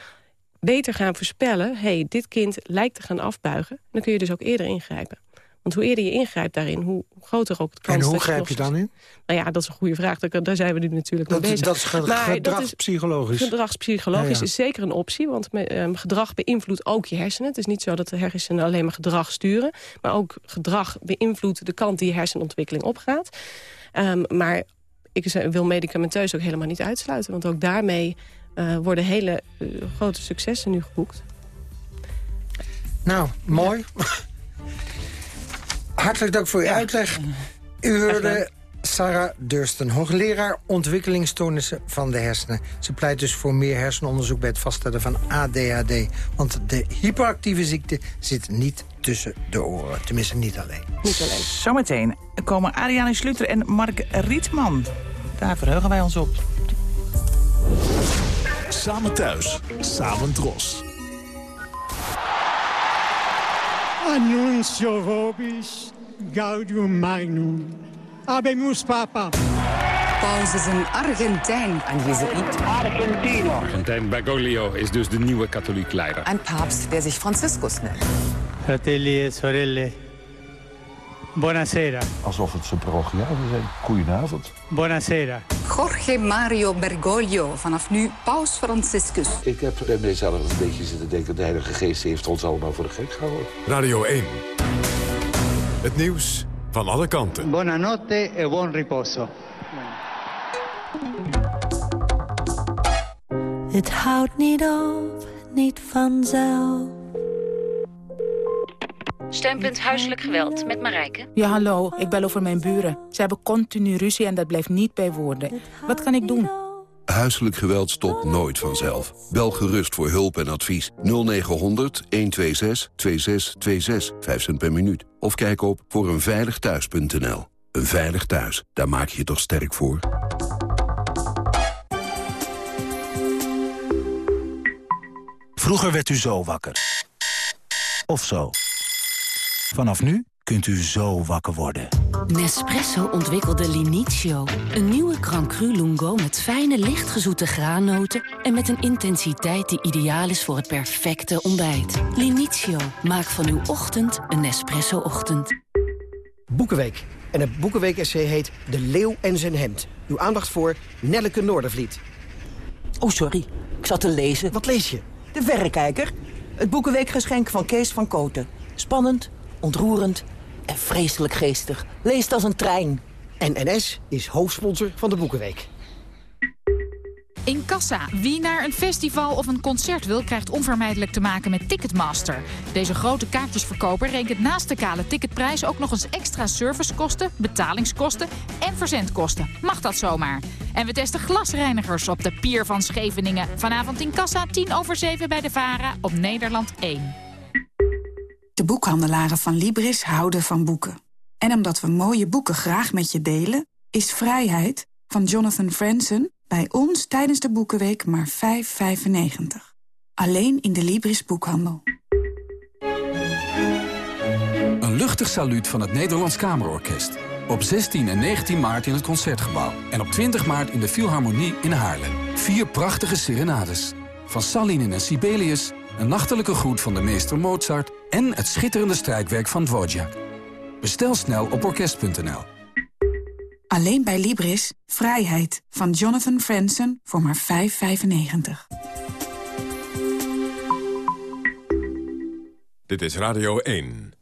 beter gaan voorspellen, hey, dit kind lijkt te gaan afbuigen. Dan kun je dus ook eerder ingrijpen. Want hoe eerder je ingrijpt daarin, hoe groter ook het kans En hoe dat grijp je dan in? Nou ja, dat is een goede vraag. Daar, zijn we nu natuurlijk Dat mee bezig. dat is gedragspsychologisch. Gedragspsychologisch Ja, ja. is zeker een optie, want ehm, gedrag beïnvloedt ook je hersenen. Het is niet zo dat de hersenen alleen maar gedrag sturen, maar ook gedrag beïnvloedt de kant die je hersenontwikkeling opgaat. Ehm, maar ik wil medicamenteus ook helemaal niet uitsluiten, want ook daarmee eh, worden hele eh, grote successen nu geboekt. Nou, mooi. [laughs] Hartelijk dank voor uw uitleg. U hoorde Sarah Dursten, hoogleraar ontwikkelingsstoornissen van de hersenen. Ze pleit dus voor meer hersenonderzoek bij het vaststellen van ADHD. Want de hyperactieve ziekte zit niet tussen de oren. Tenminste, niet alleen. Niet alleen. Zometeen komen Ariane Sluter en Mark Rietman. Daar verheugen wij ons op. Samen thuis, samen dros. Annuncio vobis gaudium magnum. Habemus papa. Paus is een Argentijn. Een Jezuïet. Argentino. Argentijn Bergoglio is dus de nieuwe katholiek leider. Een paapst der zich Franciscus nennt. Fratelli e sorelle. Buonasera. Alsof het zijn parochianen zijn. Goedenavond. Buonasera. Jorge Mario Bergoglio, vanaf nu Paus Franciscus. Ik heb bij mezelf een beetje zitten denken... de Heilige Geest heeft ons allemaal voor de gek gehouden. Radio 1. Het nieuws van alle kanten. Buonanotte e buon riposo. Het houdt niet op, niet vanzelf. Steunpunt Huiselijk Geweld met Marijke. Ja, hallo. Ik bel over mijn buren. Ze hebben continu ruzie en dat blijft niet bij woorden. Wat kan ik doen? Huiselijk geweld stopt nooit vanzelf. Bel gerust voor hulp en advies 0900 126 2626, 5 cent per minuut. Of kijk op voor eenveiligthuis.nl. Een veilig thuis, daar maak je je toch sterk voor? Vroeger werd u zo wakker. Of zo. Vanaf nu kunt u zo wakker worden. Nespresso ontwikkelde Linizio. Een nieuwe Grand Cru Lungo met fijne, lichtgezoete graannoten... en met een intensiteit die ideaal is voor het perfecte ontbijt. Linizio, maak van uw ochtend een Nespresso-ochtend. Boekenweek. En het Boekenweek-essay heet De Leeuw en zijn hemd. Uw aandacht voor Nelleke Noordervliet. Oh, sorry. Ik zat te lezen. Wat lees je? De Verrekijker. Het Boekenweekgeschenk van Kees van Koten. Spannend, ontroerend en vreselijk geestig. Leest als een trein. En NS is hoofdsponsor van de Boekenweek. In Kassa. Wie naar een festival of een concert wil, krijgt onvermijdelijk te maken met Ticketmaster. Deze grote kaartjesverkoper rekent naast de kale ticketprijs ook nog eens extra servicekosten, betalingskosten en verzendkosten. Mag dat zomaar? En we testen glasreinigers op de pier van Scheveningen. Vanavond in Kassa, 10 over 7 bij de VARA op Nederland 1. De boekhandelaren van Libris houden van boeken. En omdat we mooie boeken graag met je delen... is Vrijheid van Jonathan Franzen bij ons tijdens de Boekenweek maar 5,95. Alleen in de Libris boekhandel. Een luchtig saluut van het Nederlands Kamerorkest. Op 16 en 19 maart in het Concertgebouw. En op 20 maart in de Philharmonie in Haarlem. Vier prachtige serenades. Van Salinen en Sibelius, een nachtelijke groet van de meester Mozart... en het schitterende strijkwerk van Dvorak. Bestel snel op orkest.nl. Alleen bij Libris, Vrijheid van Jonathan Franzen voor maar 5,95. Dit is Radio 1.